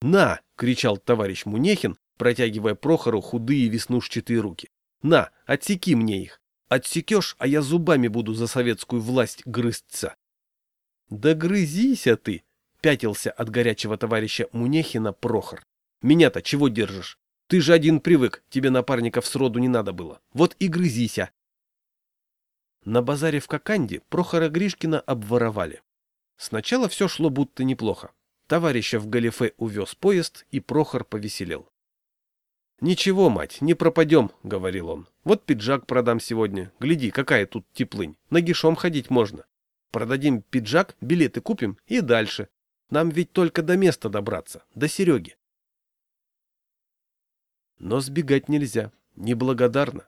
«На!» — кричал товарищ Мунехин, протягивая Прохору худые веснушчатые руки. «На, отсеки мне их! Отсекешь, а я зубами буду за советскую власть грызться!» «Да грызися ты!» — пятился от горячего товарища Мунехина Прохор. «Меня-то чего держишь? Ты же один привык, тебе напарников сроду не надо было. Вот и грызися. На базаре в Коканде Прохора Гришкина обворовали. Сначала все шло будто неплохо. Товарища в галифе увез поезд, и Прохор повеселел. «Ничего, мать, не пропадем», — говорил он. «Вот пиджак продам сегодня. Гляди, какая тут теплынь. Нагишом ходить можно. Продадим пиджак, билеты купим и дальше. Нам ведь только до места добраться, до Сереги. Но сбегать нельзя, неблагодарно.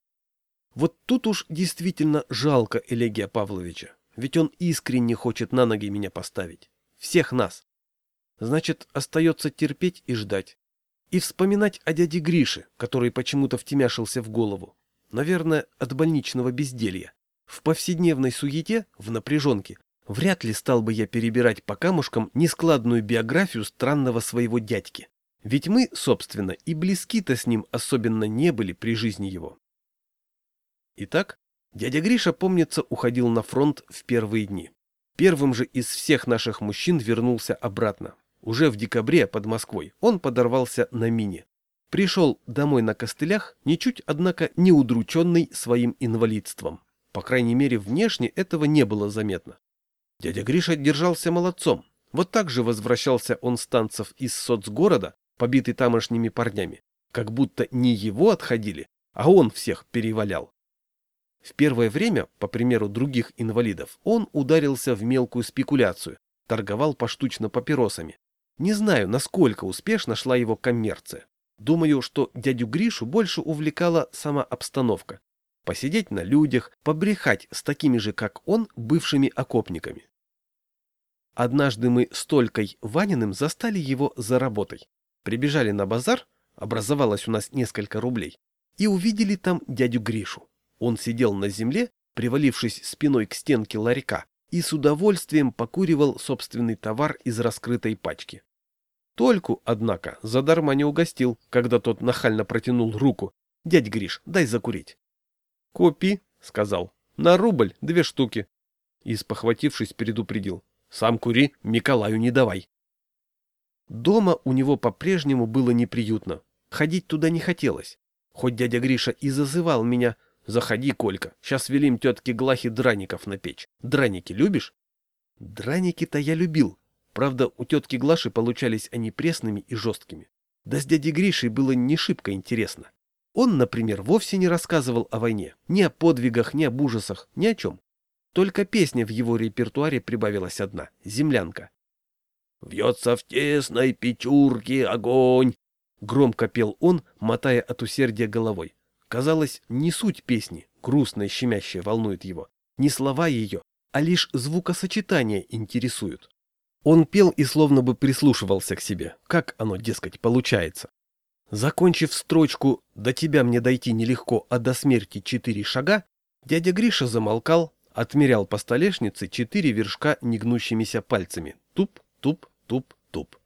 Вот тут уж действительно жалко Элегия Павловича, ведь он искренне хочет на ноги меня поставить. Всех нас. Значит, остается терпеть и ждать. И вспоминать о дяде Грише, который почему-то втемяшился в голову. Наверное, от больничного безделья. В повседневной суете, в напряженке, вряд ли стал бы я перебирать по камушкам нескладную биографию странного своего дядьки. Ведь мы, собственно, и близки-то с ним особенно не были при жизни его. Итак, дядя Гриша, помнится, уходил на фронт в первые дни. Первым же из всех наших мужчин вернулся обратно. Уже в декабре под Москвой он подорвался на мине. Пришел домой на костылях, ничуть, однако, не удрученный своим инвалидством. По крайней мере, внешне этого не было заметно. Дядя Гриша держался молодцом. Вот так же возвращался он с танцев из соцгорода, побитый тамошними парнями, как будто не его отходили, а он всех перевалял. В первое время, по примеру других инвалидов, он ударился в мелкую спекуляцию, торговал поштучно папиросами. Не знаю, насколько успешно шла его коммерция. Думаю, что дядю Гришу больше увлекала сама обстановка. Посидеть на людях, побрехать с такими же, как он, бывшими окопниками. Однажды мы с Толькой Ваниным застали его за работой. Прибежали на базар, образовалось у нас несколько рублей, и увидели там дядю Гришу. Он сидел на земле, привалившись спиной к стенке ларька, и с удовольствием покуривал собственный товар из раскрытой пачки. Тольку, однако, задарма не угостил, когда тот нахально протянул руку. «Дядь Гриш, дай закурить». «Купи», — сказал, — «на рубль две штуки». И, спохватившись, предупредил. «Сам кури, Миколаю не давай». Дома у него по-прежнему было неприютно. Ходить туда не хотелось. Хоть дядя Гриша и зазывал меня, заходи, Колька, сейчас велим тетке Глахе драников напечь. Драники любишь? Драники-то я любил. Правда, у тетки Глаши получались они пресными и жесткими. Да с дядей Гришей было не шибко интересно. Он, например, вовсе не рассказывал о войне, ни о подвигах, ни об ужасах, ни о чем. Только песня в его репертуаре прибавилась одна — «Землянка». «Вьется в тесной печурке огонь!» Громко пел он, мотая от усердия головой. Казалось, не суть песни, грустная, щемящая, волнует его. Не слова ее, а лишь звукосочетания интересуют. Он пел и словно бы прислушивался к себе, как оно, дескать, получается. Закончив строчку «До тебя мне дойти нелегко, а до смерти четыре шага», дядя Гриша замолкал, отмерял по столешнице четыре вершка негнущимися пальцами. Туп, туп, туп, туп.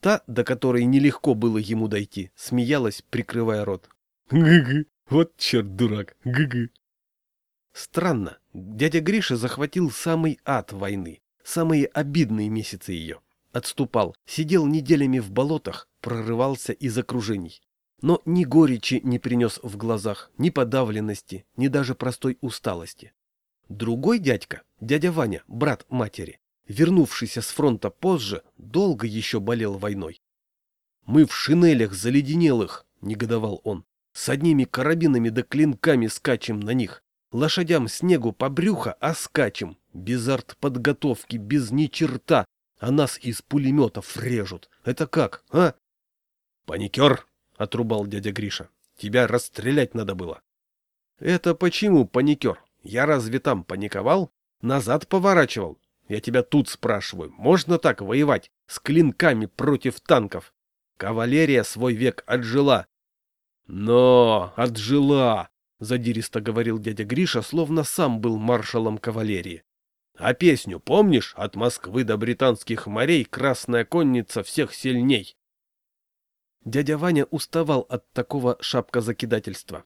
Та, до которой нелегко было ему дойти, смеялась, прикрывая рот. «Гы-гы, вот черт дурак, гы-гы». Странно, дядя Гриша захватил самый ад войны, самые обидные месяцы ее. Отступал, сидел неделями в болотах, прорывался из окружений. Но ни горечи не принес в глазах, ни подавленности, ни даже простой усталости. Другой дядька, дядя Ваня, брат матери, вернувшийся с фронта позже, долго еще болел войной. «Мы в шинелях заледенелых», — негодовал он, — «с одними карабинами да клинками скачем на них, лошадям снегу по брюхо, а скачем, без артподготовки, без ни черта, а нас из пулеметов режут. Это как, а? Паникер, отрубал дядя Гриша. Тебя расстрелять надо было. Это почему паникер? Я разве там паниковал? Назад поворачивал. Я тебя тут спрашиваю, можно так воевать с клинками против танков? Кавалерия свой век отжила. Но отжила, задиристо говорил дядя Гриша, словно сам был маршалом кавалерии. А песню помнишь? От Москвы до британских морей красная конница всех сильней. Дядя Ваня уставал от такого шапкозакидательства.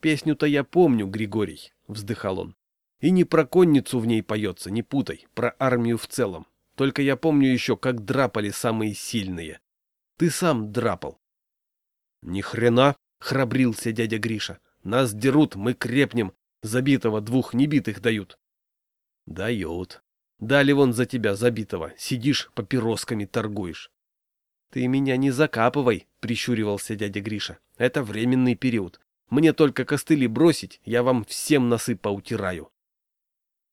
«Песню-то я помню, Григорий», — вздыхал он. «И не про конницу в ней поется, не путай, про армию в целом. Только я помню еще, как драпали самые сильные. Ты сам драпал». «Ни хрена!» — храбрился дядя Гриша. «Нас дерут, мы крепнем, забитого двух небитых дают. Дают. Дали вон за тебя забитого, сидишь, папиросками торгуешь. Ты меня не закапывай, прищуривался дядя Гриша. Это временный период. Мне только костыли бросить, я вам всем носы поутираю.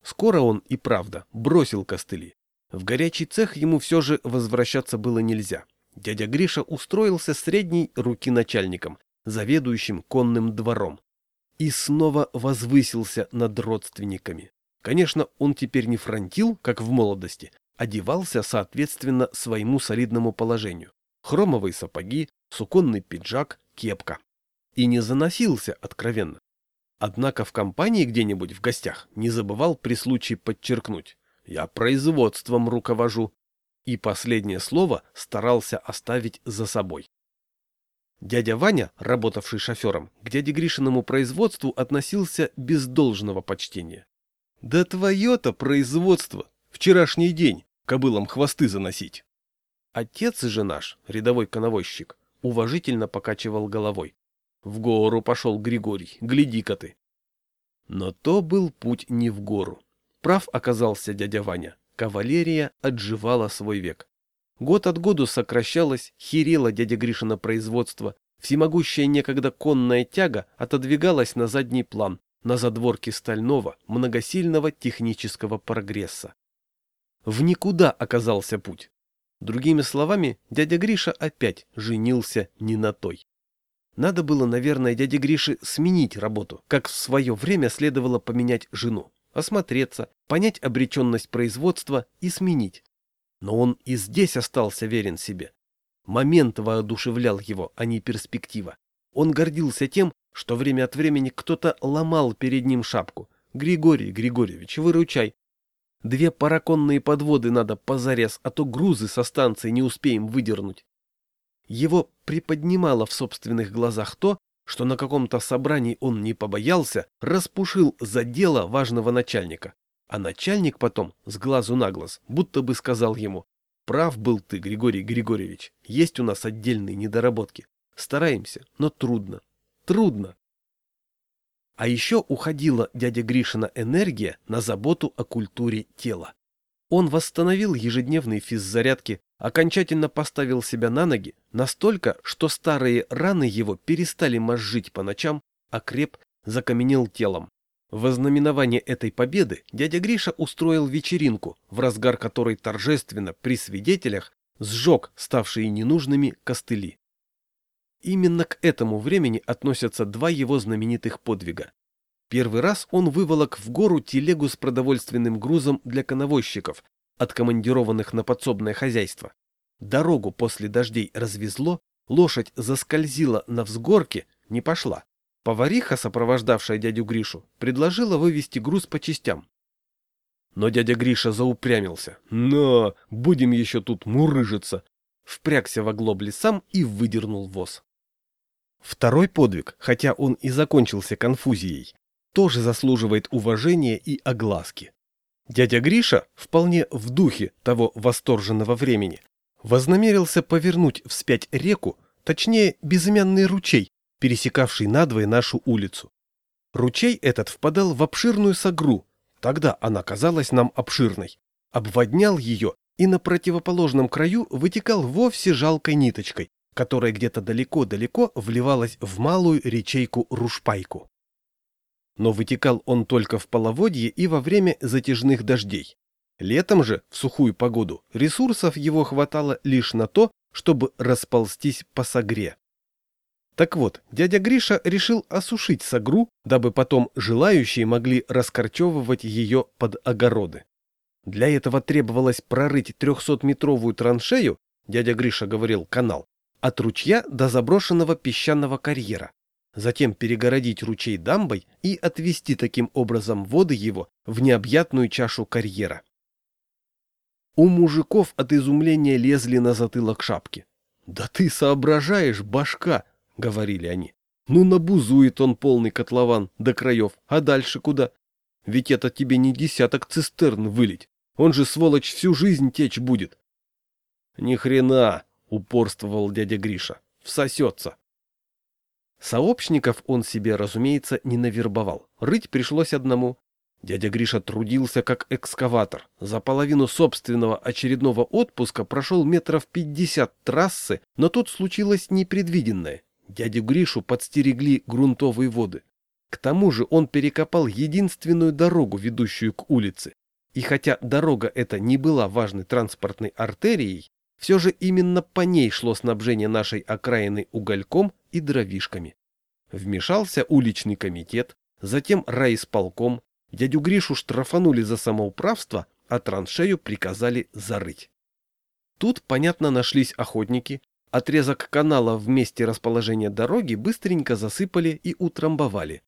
Скоро он и правда бросил костыли. В горячий цех ему все же возвращаться было нельзя. Дядя Гриша устроился средней руки начальником, заведующим конным двором. И снова возвысился над родственниками. Конечно, он теперь не фронтил, как в молодости, одевался соответственно своему солидному положению. Хромовые сапоги, суконный пиджак, кепка. И не заносился откровенно. Однако в компании где-нибудь в гостях не забывал при случае подчеркнуть «я производством руковожу» и последнее слово старался оставить за собой. Дядя Ваня, работавший шофером, к дяде Гришиному производству относился без должного почтения. Да твое-то производство! Вчерашний день кобылам хвосты заносить. Отец же наш, рядовой коновозчик, уважительно покачивал головой. В гору пошел Григорий, гляди-ка ты. Но то был путь не в гору. Прав оказался дядя Ваня. Кавалерия отживала свой век. Год от году сокращалось, херело дядя Гришина производство, всемогущая некогда конная тяга отодвигалась на задний план, на задворке стального, многосильного технического прогресса. В никуда оказался путь. Другими словами, дядя Гриша опять женился не на той. Надо было, наверное, дяде Грише сменить работу, как в свое время следовало поменять жену, осмотреться, понять обреченность производства и сменить. Но он и здесь остался верен себе. Момент воодушевлял его, а не перспектива. Он гордился тем, что время от времени кто-то ломал перед ним шапку. «Григорий Григорьевич, выручай. Две параконные подводы надо позарез, а то грузы со станции не успеем выдернуть». Его приподнимало в собственных глазах то, что на каком-то собрании он не побоялся, распушил за дело важного начальника. А начальник потом, с глазу на глаз, будто бы сказал ему, «Прав был ты, Григорий Григорьевич, есть у нас отдельные недоработки. Стараемся, но трудно, трудно». А еще уходила дядя Гришина энергия на заботу о культуре тела. Он восстановил ежедневные физзарядки, окончательно поставил себя на ноги настолько, что старые раны его перестали мозжить по ночам, а креп закаменел телом. В ознаменование этой победы дядя Гриша устроил вечеринку, в разгар которой торжественно при свидетелях сжег ставшие ненужными костыли. Именно к этому времени относятся два его знаменитых подвига. Первый раз он выволок в гору телегу с продовольственным грузом для конвойщиков, откомандированных на подсобное хозяйство. Дорогу после дождей развезло, лошадь заскользила на взгорке, не пошла. Повариха, сопровождавшая дядю Гришу, предложила вывести груз по частям. Но дядя Гриша заупрямился. «Но, будем еще тут мурыжиться!» Впрягся в оглобли сам и выдернул воз. Второй подвиг, хотя он и закончился конфузией, тоже заслуживает уважения и огласки. Дядя Гриша, вполне в духе того восторженного времени, вознамерился повернуть вспять реку, точнее безымянный ручей, пересекавший надвое нашу улицу. Ручей этот впадал в обширную сагру, тогда она казалась нам обширной, обводнял ее и на противоположном краю вытекал вовсе жалкой ниточкой, которая где-то далеко-далеко вливалась в малую речейку Рушпайку но вытекал он только в половодье и во время затяжных дождей. Летом же, в сухую погоду, ресурсов его хватало лишь на то, чтобы расползтись по сагре. Так вот, дядя Гриша решил осушить сагру, дабы потом желающие могли раскорчевывать ее под огороды. Для этого требовалось прорыть 300-метровую траншею, дядя Гриша говорил канал, от ручья до заброшенного песчаного карьера затем перегородить ручей дамбой и отвести таким образом воды его в необъятную чашу карьера. У мужиков от изумления лезли на затылок шапки. «Да ты соображаешь, башка!» — говорили они. «Ну, набузует он полный котлован до краев, а дальше куда? Ведь это тебе не десяток цистерн вылить, он же, сволочь, всю жизнь течь будет». «Ни хрена!» — упорствовал дядя Гриша. «Всосется!» Сообщников он себе, разумеется, не навербовал. Рыть пришлось одному. Дядя Гриша трудился как экскаватор. За половину собственного очередного отпуска прошел метров пятьдесят трассы, но тут случилось непредвиденное. Дядю Гришу подстерегли грунтовые воды. К тому же он перекопал единственную дорогу, ведущую к улице. И хотя дорога эта не была важной транспортной артерией, все же именно по ней шло снабжение нашей окраины угольком и дровишками. Вмешался уличный комитет, затем райисполком, дядю Гришу штрафанули за самоуправство, а траншею приказали зарыть. Тут, понятно, нашлись охотники, отрезок канала в месте расположения дороги быстренько засыпали и утрамбовали.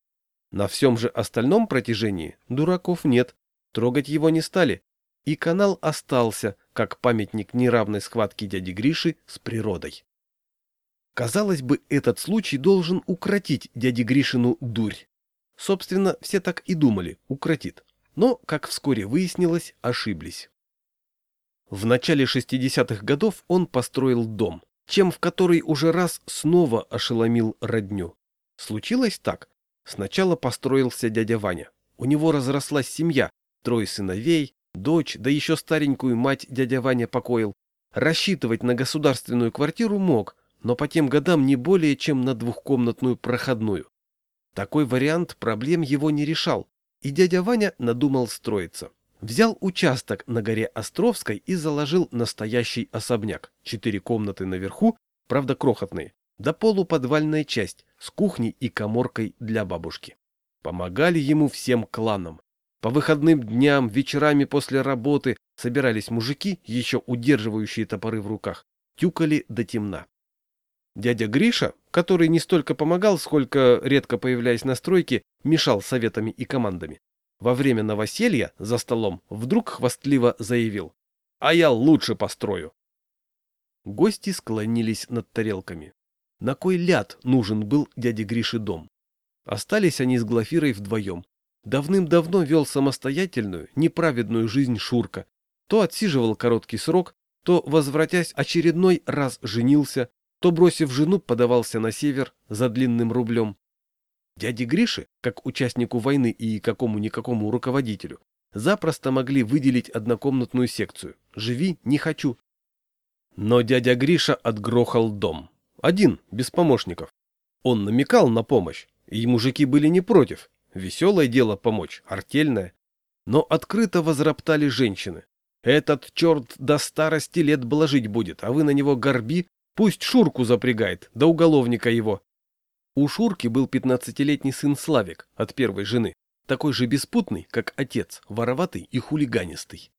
На всем же остальном протяжении дураков нет, трогать его не стали, и канал остался, как памятник неравной схватки дяди Гриши с природой. Казалось бы, этот случай должен укротить дяди Гришину дурь. Собственно, все так и думали, укротит. Но, как вскоре выяснилось, ошиблись. В начале 60-х годов он построил дом, чем в который уже раз снова ошеломил родню. Случилось так. Сначала построился дядя Ваня. У него разрослась семья, трое сыновей, дочь, да еще старенькую мать дядя Ваня покоил. Рассчитывать на государственную квартиру мог, но по тем годам не более чем на двухкомнатную проходную. Такой вариант проблем его не решал, и дядя Ваня надумал строиться. Взял участок на горе Островской и заложил настоящий особняк. Четыре комнаты наверху, правда крохотные, да полуподвальная часть с кухней и коморкой для бабушки. Помогали ему всем кланам. По выходным дням, вечерами после работы собирались мужики, еще удерживающие топоры в руках, тюкали до темна. Дядя Гриша, который не столько помогал, сколько, редко появляясь на стройке, мешал советами и командами, во время новоселья за столом вдруг хвастливо заявил «А я лучше построю». Гости склонились над тарелками. На кой ляд нужен был дяде Грише дом? Остались они с Глафирой вдвоем. Давным-давно вел самостоятельную, неправедную жизнь Шурка. То отсиживал короткий срок, то, возвратясь очередной раз, женился, то, бросив жену, подавался на север за длинным рублем. Дяде Грише, как участнику войны и какому-никакому руководителю, запросто могли выделить однокомнатную секцию. Живи, не хочу. Но дядя Гриша отгрохал дом. Один, без помощников. Он намекал на помощь, и мужики были не против. Веселое дело помочь, артельное. Но открыто возроптали женщины. Этот черт до старости лет блажить будет, а вы на него горби, пусть Шурку запрягает, до уголовника его. У Шурки был пятнадцатилетний сын Славик от первой жены, такой же беспутный, как отец, вороватый и хулиганистый.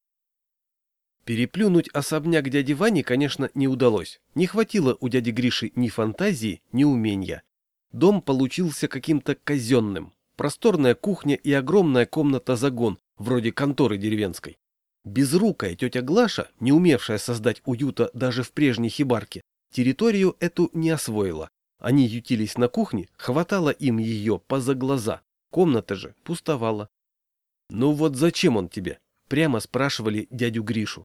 Переплюнуть особняк дяди Вани, конечно, не удалось. Не хватило у дяди Гриши ни фантазии, ни умения. Дом получился каким-то казенным. Просторная кухня и огромная комната-загон, вроде конторы деревенской. Безрукая тетя Глаша, не умевшая создать уюта даже в прежней хибарке, территорию эту не освоила. Они ютились на кухне, хватало им ее поза глаза. Комната же пустовала. «Ну вот зачем он тебе?» — прямо спрашивали дядю Гришу.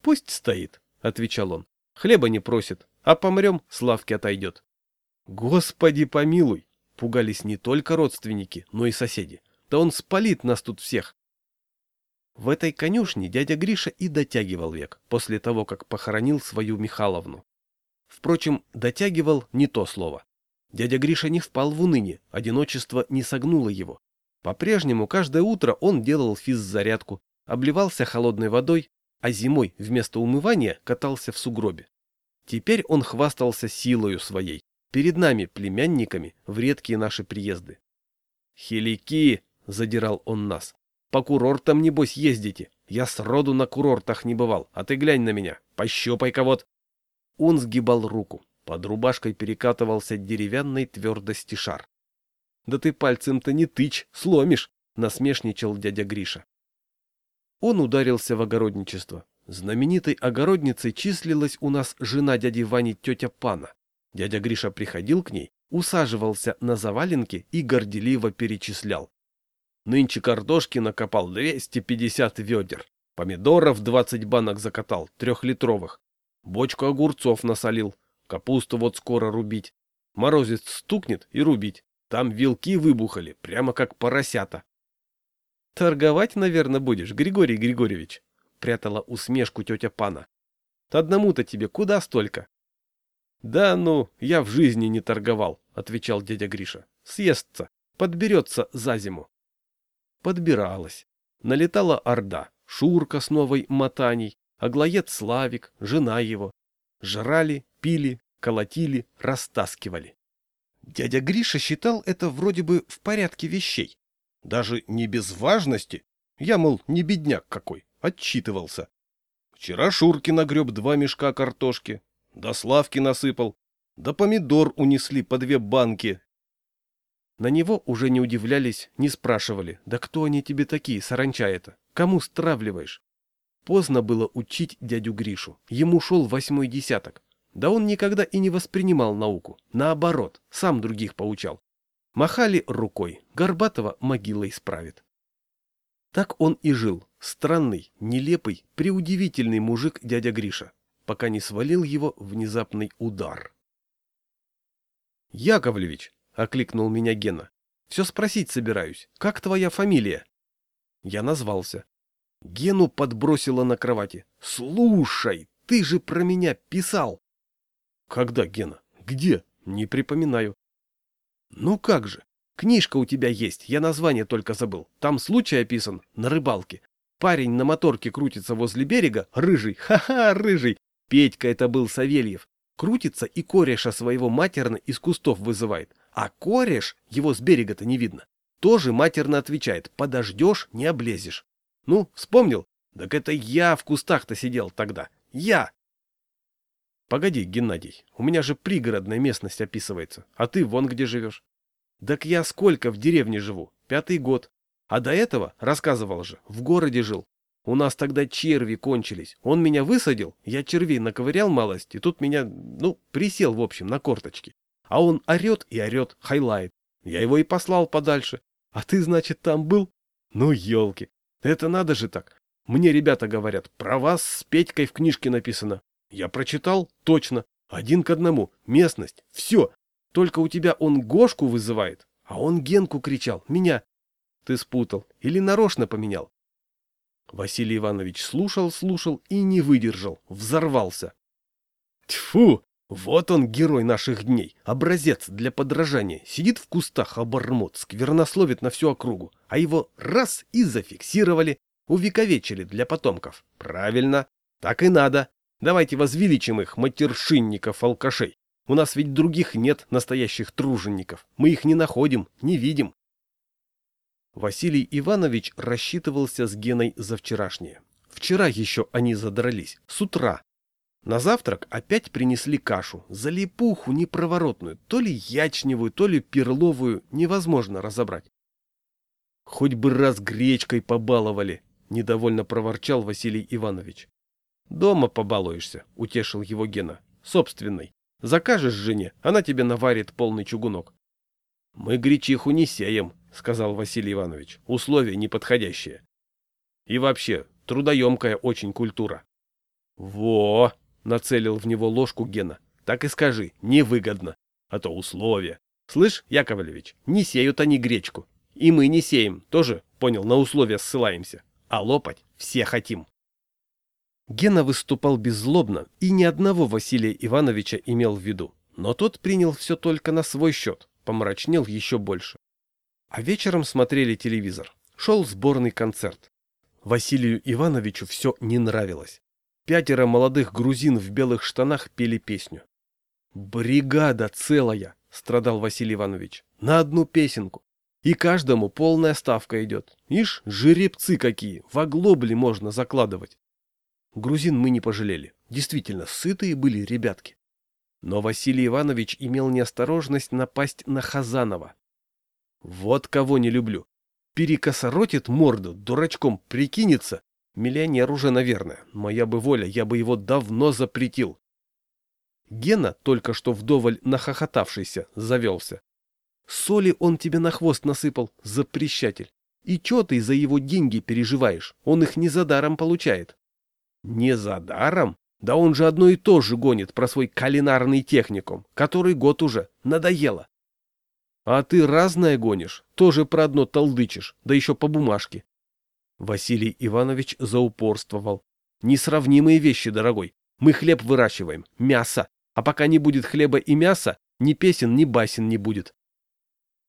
«Пусть стоит», — отвечал он. «Хлеба не просит, а помрем, Славки отойдет». «Господи помилуй!» — пугались не только родственники, но и соседи. «Да он спалит нас тут всех!» В этой конюшне дядя Гриша и дотягивал век, после того, как похоронил свою Михайловну. Впрочем, дотягивал не то слово. Дядя Гриша не впал в уныние, одиночество не согнуло его. По-прежнему каждое утро он делал физзарядку, обливался холодной водой, а зимой вместо умывания катался в сугробе. Теперь он хвастался силою своей, перед нами, племянниками, в редкие наши приезды. «Хилики!» — задирал он нас. По курортам, небось, ездите. Я сроду на курортах не бывал, а ты глянь на меня, пощупай-ка вот. Он сгибал руку. Под рубашкой перекатывался деревянный твердости шар. «Да ты пальцем-то не тычь, сломишь!» — насмешничал дядя Гриша. Он ударился в огородничество. Знаменитой огородницей числилась у нас жена дяди Вани тетя Пана. Дядя Гриша приходил к ней, усаживался на заваленке и горделиво перечислял. Нынче картошки накопал 250 ведер. Помидоров 20 банок закатал, трехлитровых. Бочку огурцов насолил. Капусту вот скоро рубить. Морозец стукнет и рубить. Там вилки выбухали, прямо как поросята. Торговать, наверное, будешь, Григорий Григорьевич, прятала усмешку тетя Пана. Одному-то тебе куда столько? Да ну, я в жизни не торговал, отвечал дядя Гриша. Съестся, подберется за зиму подбиралась. Налетала орда, Шурка с новой мотаней, Аглоед Славик, жена его. Жрали, пили, колотили, растаскивали. Дядя Гриша считал это вроде бы в порядке вещей. Даже не без важности. Я, мол, не бедняк какой, отчитывался. Вчера Шурки нагреб два мешка картошки, да Славки насыпал, да помидор унесли по две банки, на него уже не удивлялись, не спрашивали, да кто они тебе такие, саранча это? Кому стравливаешь? Поздно было учить дядю Гришу, ему шел восьмой десяток. Да он никогда и не воспринимал науку, наоборот, сам других поучал. Махали рукой, Горбатова могила исправит. Так он и жил, странный, нелепый, преудивительный мужик дядя Гриша, пока не свалил его внезапный удар. «Яковлевич!» — окликнул меня Гена. «Все спросить собираюсь. Как твоя фамилия?» Я назвался. Гену подбросила на кровати. «Слушай, ты же про меня писал!» «Когда, Гена? Где? Не припоминаю». «Ну как же? Книжка у тебя есть, я название только забыл. Там случай описан, на рыбалке. Парень на моторке крутится возле берега, рыжий, ха-ха, рыжий. Петька это был Савельев. Крутится и кореша своего матерно из кустов вызывает. А кореш, его с берега-то не видно, тоже матерно отвечает «подождешь, не облезешь». Ну, вспомнил? Так это я в кустах-то сидел тогда. Я! Погоди, Геннадий, у меня же пригородная местность описывается, а ты вон где живешь. Так я сколько в деревне живу? Пятый год. А до этого, рассказывал же, в городе жил. У нас тогда черви кончились. Он меня высадил, я червей наковырял малость, и тут меня, ну, присел, в общем, на корточки. А он орет и орет, хай лает. Я его и послал подальше. А ты, значит, там был? Ну, елки, это надо же так. Мне ребята говорят, про вас с Петькой в книжке написано. Я прочитал, точно, один к одному, местность, все. Только у тебя он Гошку вызывает, а он Генку кричал, меня. Ты спутал или нарочно поменял? Василий Иванович слушал, слушал и не выдержал, взорвался. Тьфу! Вот он, герой наших дней, образец для подражания. Сидит в кустах обормот, сквернословит на всю округу, а его раз и зафиксировали, увековечили для потомков. Правильно, так и надо. Давайте возвеличим их, матершинников-алкашей. У нас ведь других нет настоящих тружеников. Мы их не находим, не видим. Василий Иванович рассчитывался с Геной за вчерашнее. Вчера еще они задрались, с утра. На завтрак опять принесли кашу, залипуху непроворотную, то ли ячневую, то ли перловую, невозможно разобрать. Хоть бы раз гречкой побаловали, недовольно проворчал Василий Иванович. Дома побалуешься, утешил его Гена, собственной. Закажешь жене, она тебе наварит полный чугунок. Мы гречиху не сеем, — сказал Василий Иванович. — Условия неподходящие. И вообще, трудоемкая очень культура. — Во! — нацелил в него ложку Гена. — Так и скажи, невыгодно. А то условия. Слышь, Яковлевич, не сеют они гречку. И мы не сеем, тоже, понял, на условия ссылаемся. А лопать все хотим. Гена выступал беззлобно и ни одного Василия Ивановича имел в виду. Но тот принял все только на свой счет, помрачнел еще больше. А вечером смотрели телевизор. Шел сборный концерт. Василию Ивановичу все не нравилось. Пятеро молодых грузин в белых штанах пели песню. «Бригада целая!» — страдал Василий Иванович. «На одну песенку. И каждому полная ставка идет. Ишь, жеребцы какие, в оглобли можно закладывать». Грузин мы не пожалели. Действительно, сытые были ребятки. Но Василий Иванович имел неосторожность напасть на Хазанова. Вот кого не люблю. Перекосоротит морду, дурачком прикинется. Миллионер уже, наверное. Моя бы воля, я бы его давно запретил. Гена, только что вдоволь нахохотавшийся, завелся. Соли он тебе на хвост насыпал, запрещатель. И чё ты за его деньги переживаешь? Он их не за даром получает. Не за даром? Да он же одно и то же гонит про свой кулинарный техникум, который год уже. Надоело. А ты разное гонишь, тоже про одно толдычишь, да еще по бумажке. Василий Иванович заупорствовал. Несравнимые вещи, дорогой. Мы хлеб выращиваем, мясо. А пока не будет хлеба и мяса, ни песен, ни басен не будет.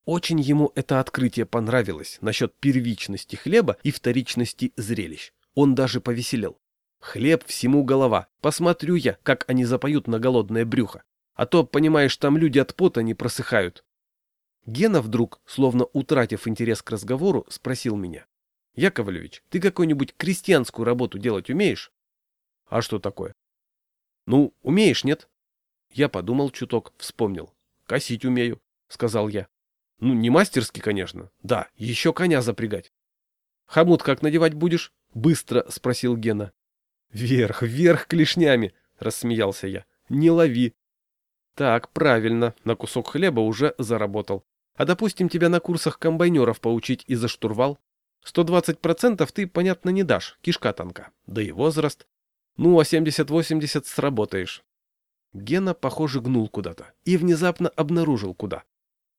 Очень ему это открытие понравилось насчет первичности хлеба и вторичности зрелищ. Он даже повеселел. Хлеб всему голова. Посмотрю я, как они запоют на голодное брюхо. А то, понимаешь, там люди от пота не просыхают. Гена вдруг, словно утратив интерес к разговору, спросил меня. «Яковлевич, ты какую-нибудь крестьянскую работу делать умеешь?» «А что такое?» «Ну, умеешь, нет?» Я подумал чуток, вспомнил. «Косить умею», — сказал я. «Ну, не мастерски, конечно. Да, еще коня запрягать». «Хомут как надевать будешь?» — быстро спросил Гена. «Вверх, вверх клешнями!» — рассмеялся я. «Не лови!» «Так, правильно, на кусок хлеба уже заработал. А допустим, тебя на курсах комбайнеров поучить и за штурвал? 120% ты, понятно, не дашь, кишка танка. Да и возраст. Ну, а 70-80 сработаешь. Гена, похоже, гнул куда-то и внезапно обнаружил куда.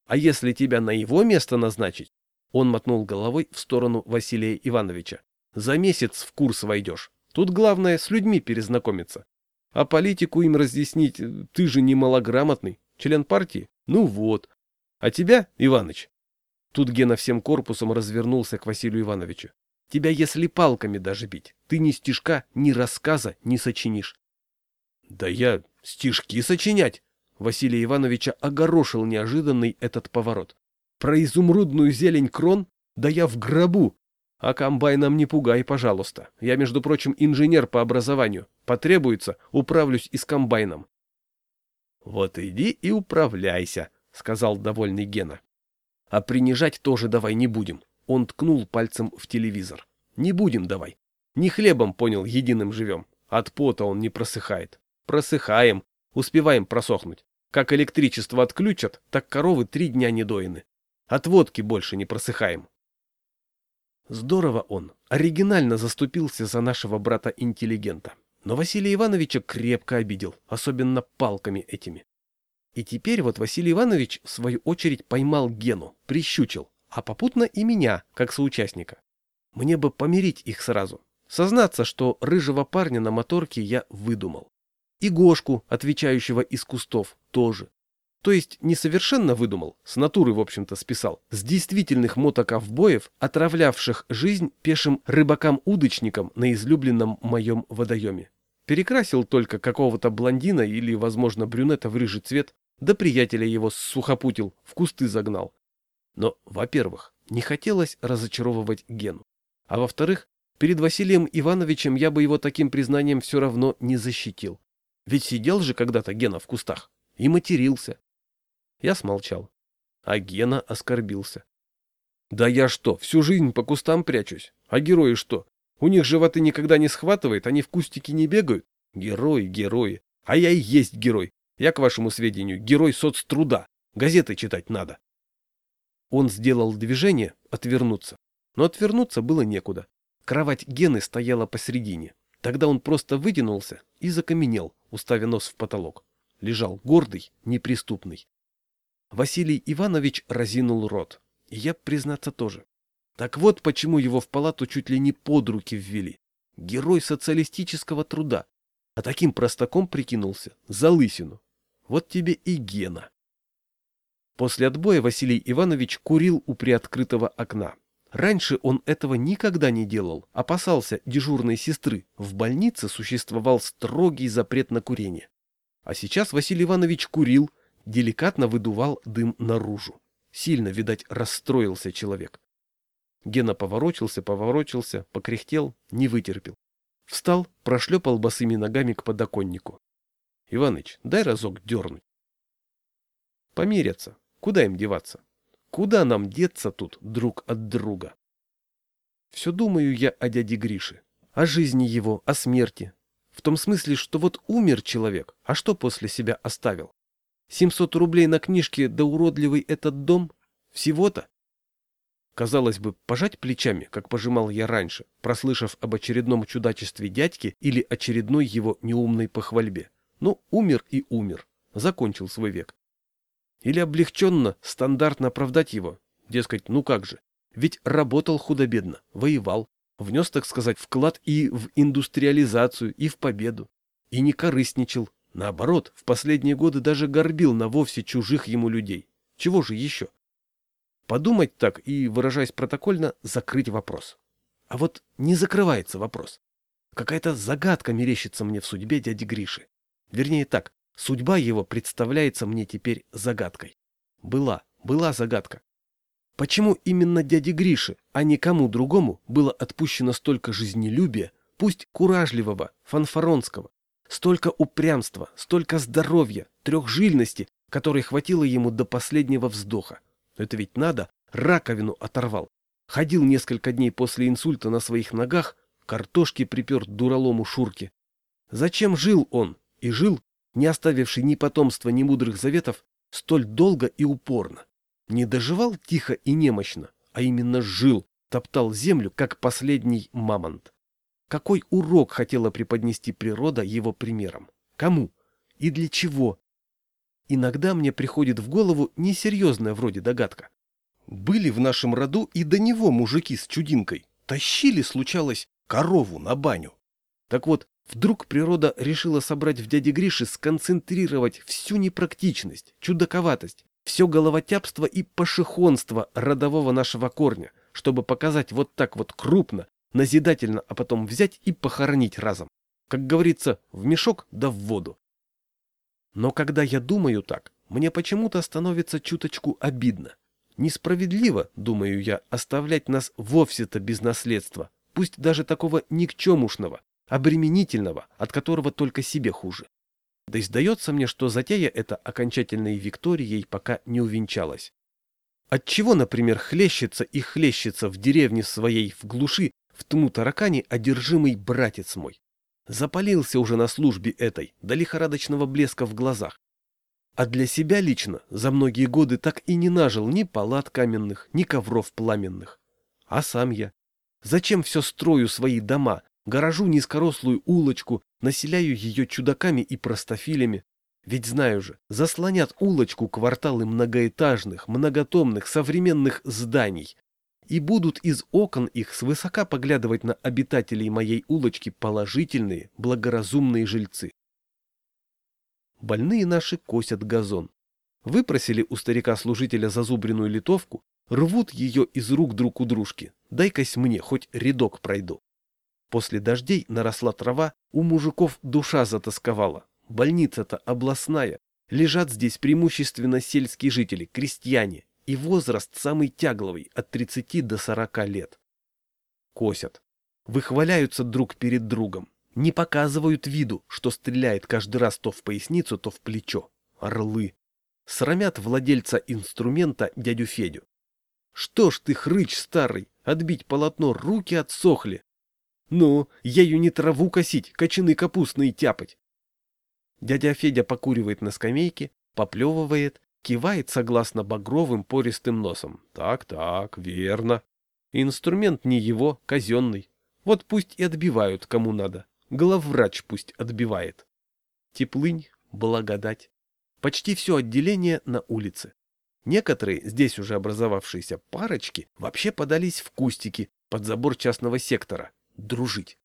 А если тебя на его место назначить? Он мотнул головой в сторону Василия Ивановича. За месяц в курс войдешь. Тут главное с людьми перезнакомиться. А политику им разъяснить, ты же не малограмотный, член партии. Ну вот, а тебя, Иваныч? Тут Гена всем корпусом развернулся к Василию Ивановичу. Тебя, если палками даже бить, ты ни стишка, ни рассказа не сочинишь. Да я стишки сочинять? Василия Ивановича огорошил неожиданный этот поворот. Про изумрудную зелень крон? Да я в гробу. А комбайном не пугай, пожалуйста. Я, между прочим, инженер по образованию. Потребуется, управлюсь и с комбайном. Вот иди и управляйся, — сказал довольный Гена. — А принижать тоже давай не будем. Он ткнул пальцем в телевизор. — Не будем давай. Не хлебом, понял, единым живем. От пота он не просыхает. Просыхаем, успеваем просохнуть. Как электричество отключат, так коровы три дня не доины. От водки больше не просыхаем. Здорово он, оригинально заступился за нашего брата-интеллигента. Но Василия Ивановича крепко обидел, особенно палками этими. И теперь вот Василий Иванович, в свою очередь, поймал Гену, прищучил, а попутно и меня, как соучастника. Мне бы помирить их сразу. Сознаться, что рыжего парня на моторке я выдумал. И Гошку, отвечающего из кустов, тоже. То есть не совершенно выдумал, с натуры, в общем-то, списал, с действительных мотоковбоев, отравлявших жизнь пешим рыбакам-удочникам на излюбленном моем водоеме. Перекрасил только какого-то блондина или, возможно, брюнета в рыжий цвет, да приятеля его сухопутил, в кусты загнал. Но, во-первых, не хотелось разочаровывать Гену. А во-вторых, перед Василием Ивановичем я бы его таким признанием все равно не защитил. Ведь сидел же когда-то Гена в кустах и матерился. Я смолчал. А Гена оскорбился. Да я что, всю жизнь по кустам прячусь? А герои что? У них животы никогда не схватывает, они в кустике не бегают? Герои, герои. А я и есть герой. Я, к вашему сведению, герой соцтруда. Газеты читать надо. Он сделал движение отвернуться. Но отвернуться было некуда. Кровать Гены стояла посередине. Тогда он просто вытянулся и закаменел, уставя нос в потолок. Лежал гордый, неприступный. Василий Иванович разинул рот. И я, признаться, тоже. Так вот почему его в палату чуть ли не под руки ввели. Герой социалистического труда. А таким простаком прикинулся. За лысину. Вот тебе и Гена. После отбоя Василий Иванович курил у приоткрытого окна. Раньше он этого никогда не делал, опасался дежурной сестры. В больнице существовал строгий запрет на курение. А сейчас Василий Иванович курил, деликатно выдувал дым наружу. Сильно, видать, расстроился человек. Гена поворочился, поворочился, покряхтел, не вытерпел. Встал, прошлепал босыми ногами к подоконнику. — Иваныч, дай разок дернуть. Померятся. Куда им деваться? Куда нам деться тут друг от друга? Все думаю я о дяде Грише, о жизни его, о смерти. В том смысле, что вот умер человек, а что после себя оставил? 700 рублей на книжке, да уродливый этот дом? Всего-то? Казалось бы, пожать плечами, как пожимал я раньше, прослышав об очередном чудачестве дядьки или очередной его неумной похвальбе. Ну, умер и умер. Закончил свой век. Или облегченно, стандартно оправдать его. Дескать, ну как же. Ведь работал худо-бедно, воевал, внес, так сказать, вклад и в индустриализацию, и в победу. И не корыстничал. Наоборот, в последние годы даже горбил на вовсе чужих ему людей. Чего же еще? Подумать так и, выражаясь протокольно, закрыть вопрос. А вот не закрывается вопрос. Какая-то загадка мерещится мне в судьбе дяди Гриши. Вернее так, Судьба его представляется мне теперь загадкой. Была, была загадка. Почему именно дяде Грише, а никому другому, было отпущено столько жизнелюбия, пусть куражливого, фанфаронского, столько упрямства, столько здоровья, трехжильности, которой хватило ему до последнего вздоха? Это ведь надо, раковину оторвал. Ходил несколько дней после инсульта на своих ногах, картошки припер дуралому Шурке. Зачем жил он? И жил не оставивший ни потомства, ни мудрых заветов, столь долго и упорно. Не доживал тихо и немощно, а именно жил, топтал землю, как последний мамонт. Какой урок хотела преподнести природа его примером? Кому? И для чего? Иногда мне приходит в голову несерьезная вроде догадка. Были в нашем роду и до него мужики с чудинкой. Тащили, случалось, корову на баню. Так вот, Вдруг природа решила собрать в дяде Грише, сконцентрировать всю непрактичность, чудаковатость, все головотяпство и пошехонство родового нашего корня, чтобы показать вот так вот крупно, назидательно, а потом взять и похоронить разом. Как говорится, в мешок да в воду. Но когда я думаю так, мне почему-то становится чуточку обидно. Несправедливо, думаю я, оставлять нас вовсе-то без наследства, пусть даже такого никчемушного, обременительного, от которого только себе хуже. Да и сдается мне, что затея эта окончательной Викторией пока не увенчалась. Отчего, например, хлещется и хлещется в деревне своей в глуши, в тму таракани одержимый братец мой. Запалился уже на службе этой, до лихорадочного блеска в глазах. А для себя лично за многие годы так и не нажил ни палат каменных, ни ковров пламенных. А сам я. Зачем все строю свои дома, горожу низкорослую улочку, населяю ее чудаками и простофилями? Ведь знаю же, заслонят улочку кварталы многоэтажных, многотомных, современных зданий, и будут из окон их свысока поглядывать на обитателей моей улочки положительные, благоразумные жильцы. Больные наши косят газон. Выпросили у старика-служителя зазубренную литовку, рвут ее из рук друг у дружки. Дай-кась мне, хоть рядок пройду. После дождей наросла трава, у мужиков душа затасковала. Больница-то областная. Лежат здесь преимущественно сельские жители, крестьяне, и возраст самый тягловый, от 30 до 40 лет. Косят. Выхваляются друг перед другом. Не показывают виду, что стреляет каждый раз то в поясницу, то в плечо. Орлы. Срамят владельца инструмента дядю Федю. Что ж ты, хрыч старый, отбить полотно, руки отсохли. Ну, ею не траву косить, кочаны капустные тяпать. Дядя Федя покуривает на скамейке, поплевывает, кивает согласно багровым пористым носом. Так-так, верно. Инструмент не его, казенный. Вот пусть и отбивают, кому надо. Главврач пусть отбивает. Теплынь, благодать. Почти все отделение на улице. Некоторые, здесь уже образовавшиеся парочки, вообще подались в кустики под забор частного сектора. Дружить.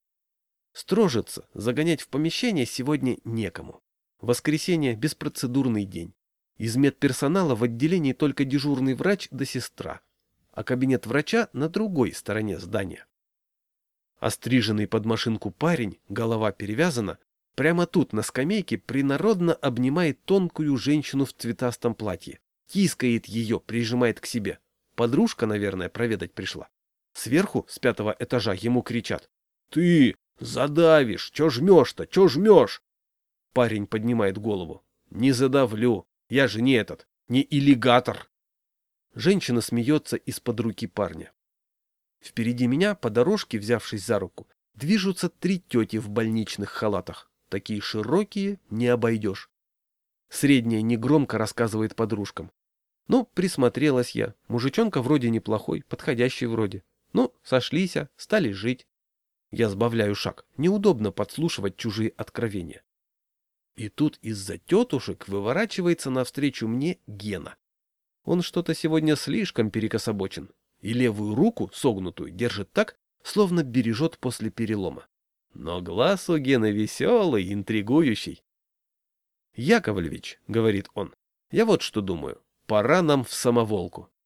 Строжиться, загонять в помещение сегодня некому. Воскресенье – беспроцедурный день. Из медперсонала в отделении только дежурный врач да сестра, а кабинет врача на другой стороне здания. Остриженный под машинку парень, голова перевязана, прямо тут на скамейке принародно обнимает тонкую женщину в цветастом платье, тискает ее, прижимает к себе. Подружка, наверное, проведать пришла. Сверху, с пятого этажа, ему кричат. «Ты задавишь! Чё жмешь-то? Чё жмешь?» Парень поднимает голову. «Не задавлю. Я же не этот, неиллигатор. Женщина смеется из-под руки парня. Впереди меня, по дорожке, взявшись за руку, движутся три тети в больничных халатах. Такие широкие не обойдешь. Средняя негромко рассказывает подружкам. Ну, присмотрелась я. Мужичонка вроде неплохой, подходящий вроде. Ну, сошлись, стали жить. Я сбавляю шаг. Неудобно подслушивать чужие откровения. И тут из-за тетушек выворачивается навстречу мне Гена. Он что-то сегодня слишком перекособочен, и левую руку, согнутую, держит так, словно бережет после перелома. Но глаз у Гены веселый, интригующий. — Яковлевич, — говорит он, — я вот что думаю, пора нам в самоволку. —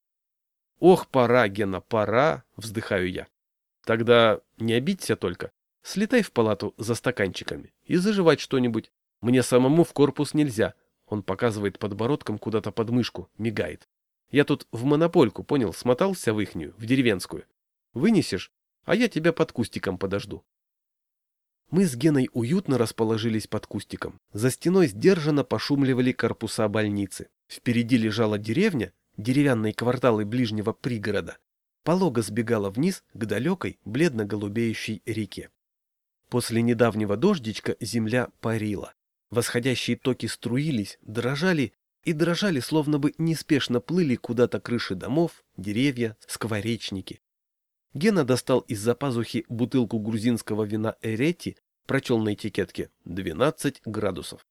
Ох, пора, Гена, пора, — вздыхаю я. — Тогда не обидься только, слетай в палату за стаканчиками и заживать что-нибудь. Мне самому в корпус нельзя. Он показывает подбородком куда-то под мышку, мигает. Я тут в монопольку, понял, смотался в ихнюю, в деревенскую. Вынесешь, а я тебя под кустиком подожду. Мы с Геной уютно расположились под кустиком. За стеной сдержанно пошумливали корпуса больницы. Впереди лежала деревня, деревянные кварталы ближнего пригорода. Полого сбегала вниз к далекой, бледно-голубеющей реке. После недавнего дождичка земля парила. Восходящие токи струились, дрожали и дрожали, словно бы неспешно плыли куда-то крыши домов, деревья, скворечники. Гена достал из-за пазухи бутылку грузинского вина Эрети, прочел на этикетке 12 градусов.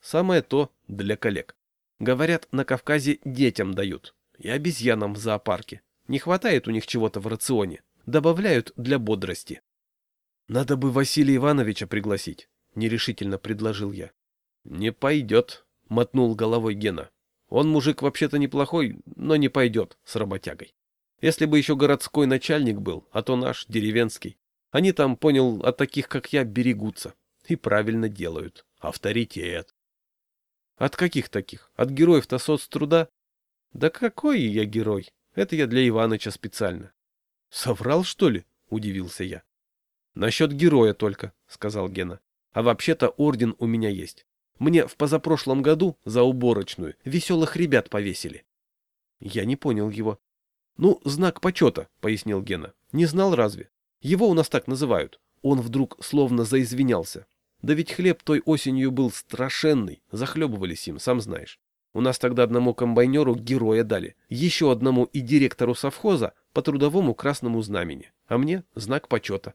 Самое то для коллег. Говорят, на Кавказе детям дают, и обезьянам в зоопарке. Не хватает у них чего-то в рационе, добавляют для бодрости. Надо бы Василия Ивановича пригласить, нерешительно предложил я. «Не пойдет», — мотнул головой Гена. «Он мужик вообще-то неплохой, но не пойдет с работягой. Если бы еще городской начальник был, а то наш, деревенский. Они там, понял, от таких, как я, берегутся. И правильно делают. Авторитет». «От каких таких? От героев-то соцтруда?» «Да какой я герой? Это я для Иваныча специально». «Соврал, что ли?» — удивился я. «Насчет героя только», — сказал Гена. «А вообще-то орден у меня есть. Мне в позапрошлом году за уборочную веселых ребят повесили. Я не понял его. Ну, знак почета, пояснил Гена. Не знал разве? Его у нас так называют. Он вдруг словно заизвинялся. Да ведь хлеб той осенью был страшенный, захлебывались им, сам знаешь. У нас тогда одному комбайнеру героя дали, еще одному и директору совхоза по трудовому красному знамени, а мне знак почета.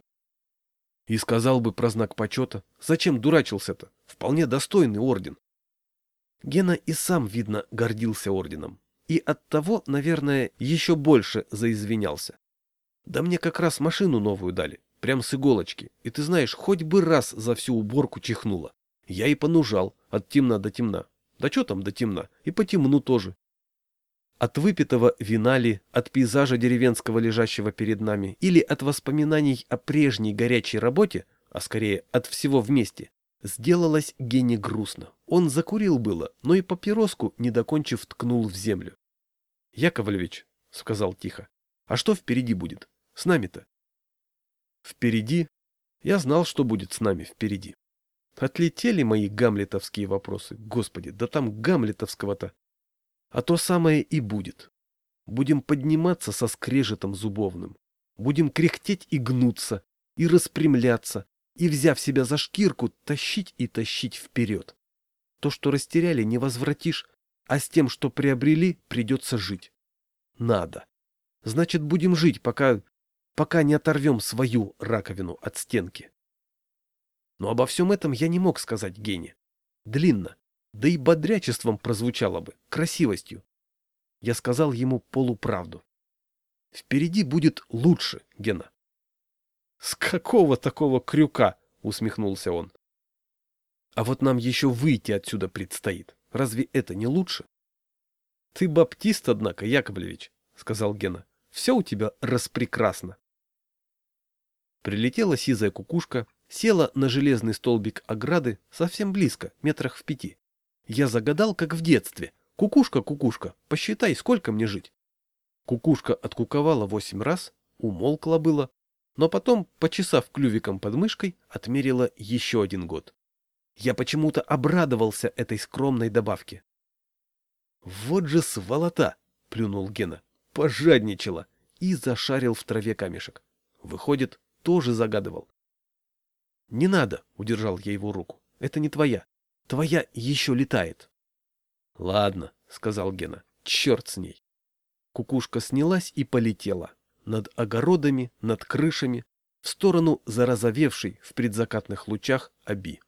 И сказал бы про знак почета. Зачем дурачился-то? Вполне достойный орден. Гена и сам, видно, гордился орденом. И оттого, наверное, еще больше заизвинялся. Да мне как раз машину новую дали, прям с иголочки. И ты знаешь, хоть бы раз за всю уборку чихнуло. Я и понужал, от темна до темна. Да что там до темна? И по темну тоже. От выпитого вина ли, от пейзажа деревенского, лежащего перед нами, или от воспоминаний о прежней горячей работе, а скорее от всего вместе, сделалось Гене грустно. Он закурил было, но и папироску, не докончив, ткнул в землю. — Яковлевич, — сказал тихо, — а что впереди будет? С нами-то? — Впереди? Я знал, что будет с нами впереди. Отлетели мои гамлетовские вопросы. Господи, да там гамлетовского-то. А то самое и будет. Будем подниматься со скрежетом зубовным. Будем кряхтеть и гнуться, и распрямляться, и, взяв себя за шкирку, тащить и тащить вперед. То, что растеряли, не возвратишь, а с тем, что приобрели, придется жить. Надо. Значит, будем жить, пока... пока не оторвем свою раковину от стенки. Но обо всем этом я не мог сказать Гене. Длинно, да и бодрячеством прозвучало бы, красивостью. Я сказал ему полуправду. Впереди будет лучше, Гена. — С какого такого крюка? — усмехнулся он. — А вот нам еще выйти отсюда предстоит. Разве это не лучше? — Ты баптист, однако, Яковлевич, — сказал Гена. — Все у тебя распрекрасно. Прилетела сизая кукушка, села на железный столбик ограды совсем близко, метрах в пяти. Я загадал, как в детстве. Кукушка, кукушка, посчитай, сколько мне жить. Кукушка откуковала восемь раз, умолкла было, но потом, почесав клювиком под мышкой, отмерила еще один год. Я почему-то обрадовался этой скромной добавке. «Вот же сволота!» — плюнул Гена. «Пожадничала!» и зашарил в траве камешек. Выходит, тоже загадывал. «Не надо!» — удержал я его руку. «Это не твоя. Твоя еще летает. — Ладно, — сказал Гена, — черт с ней. Кукушка снялась и полетела. Над огородами, над крышами, в сторону зарозовевшей в предзакатных лучах оби.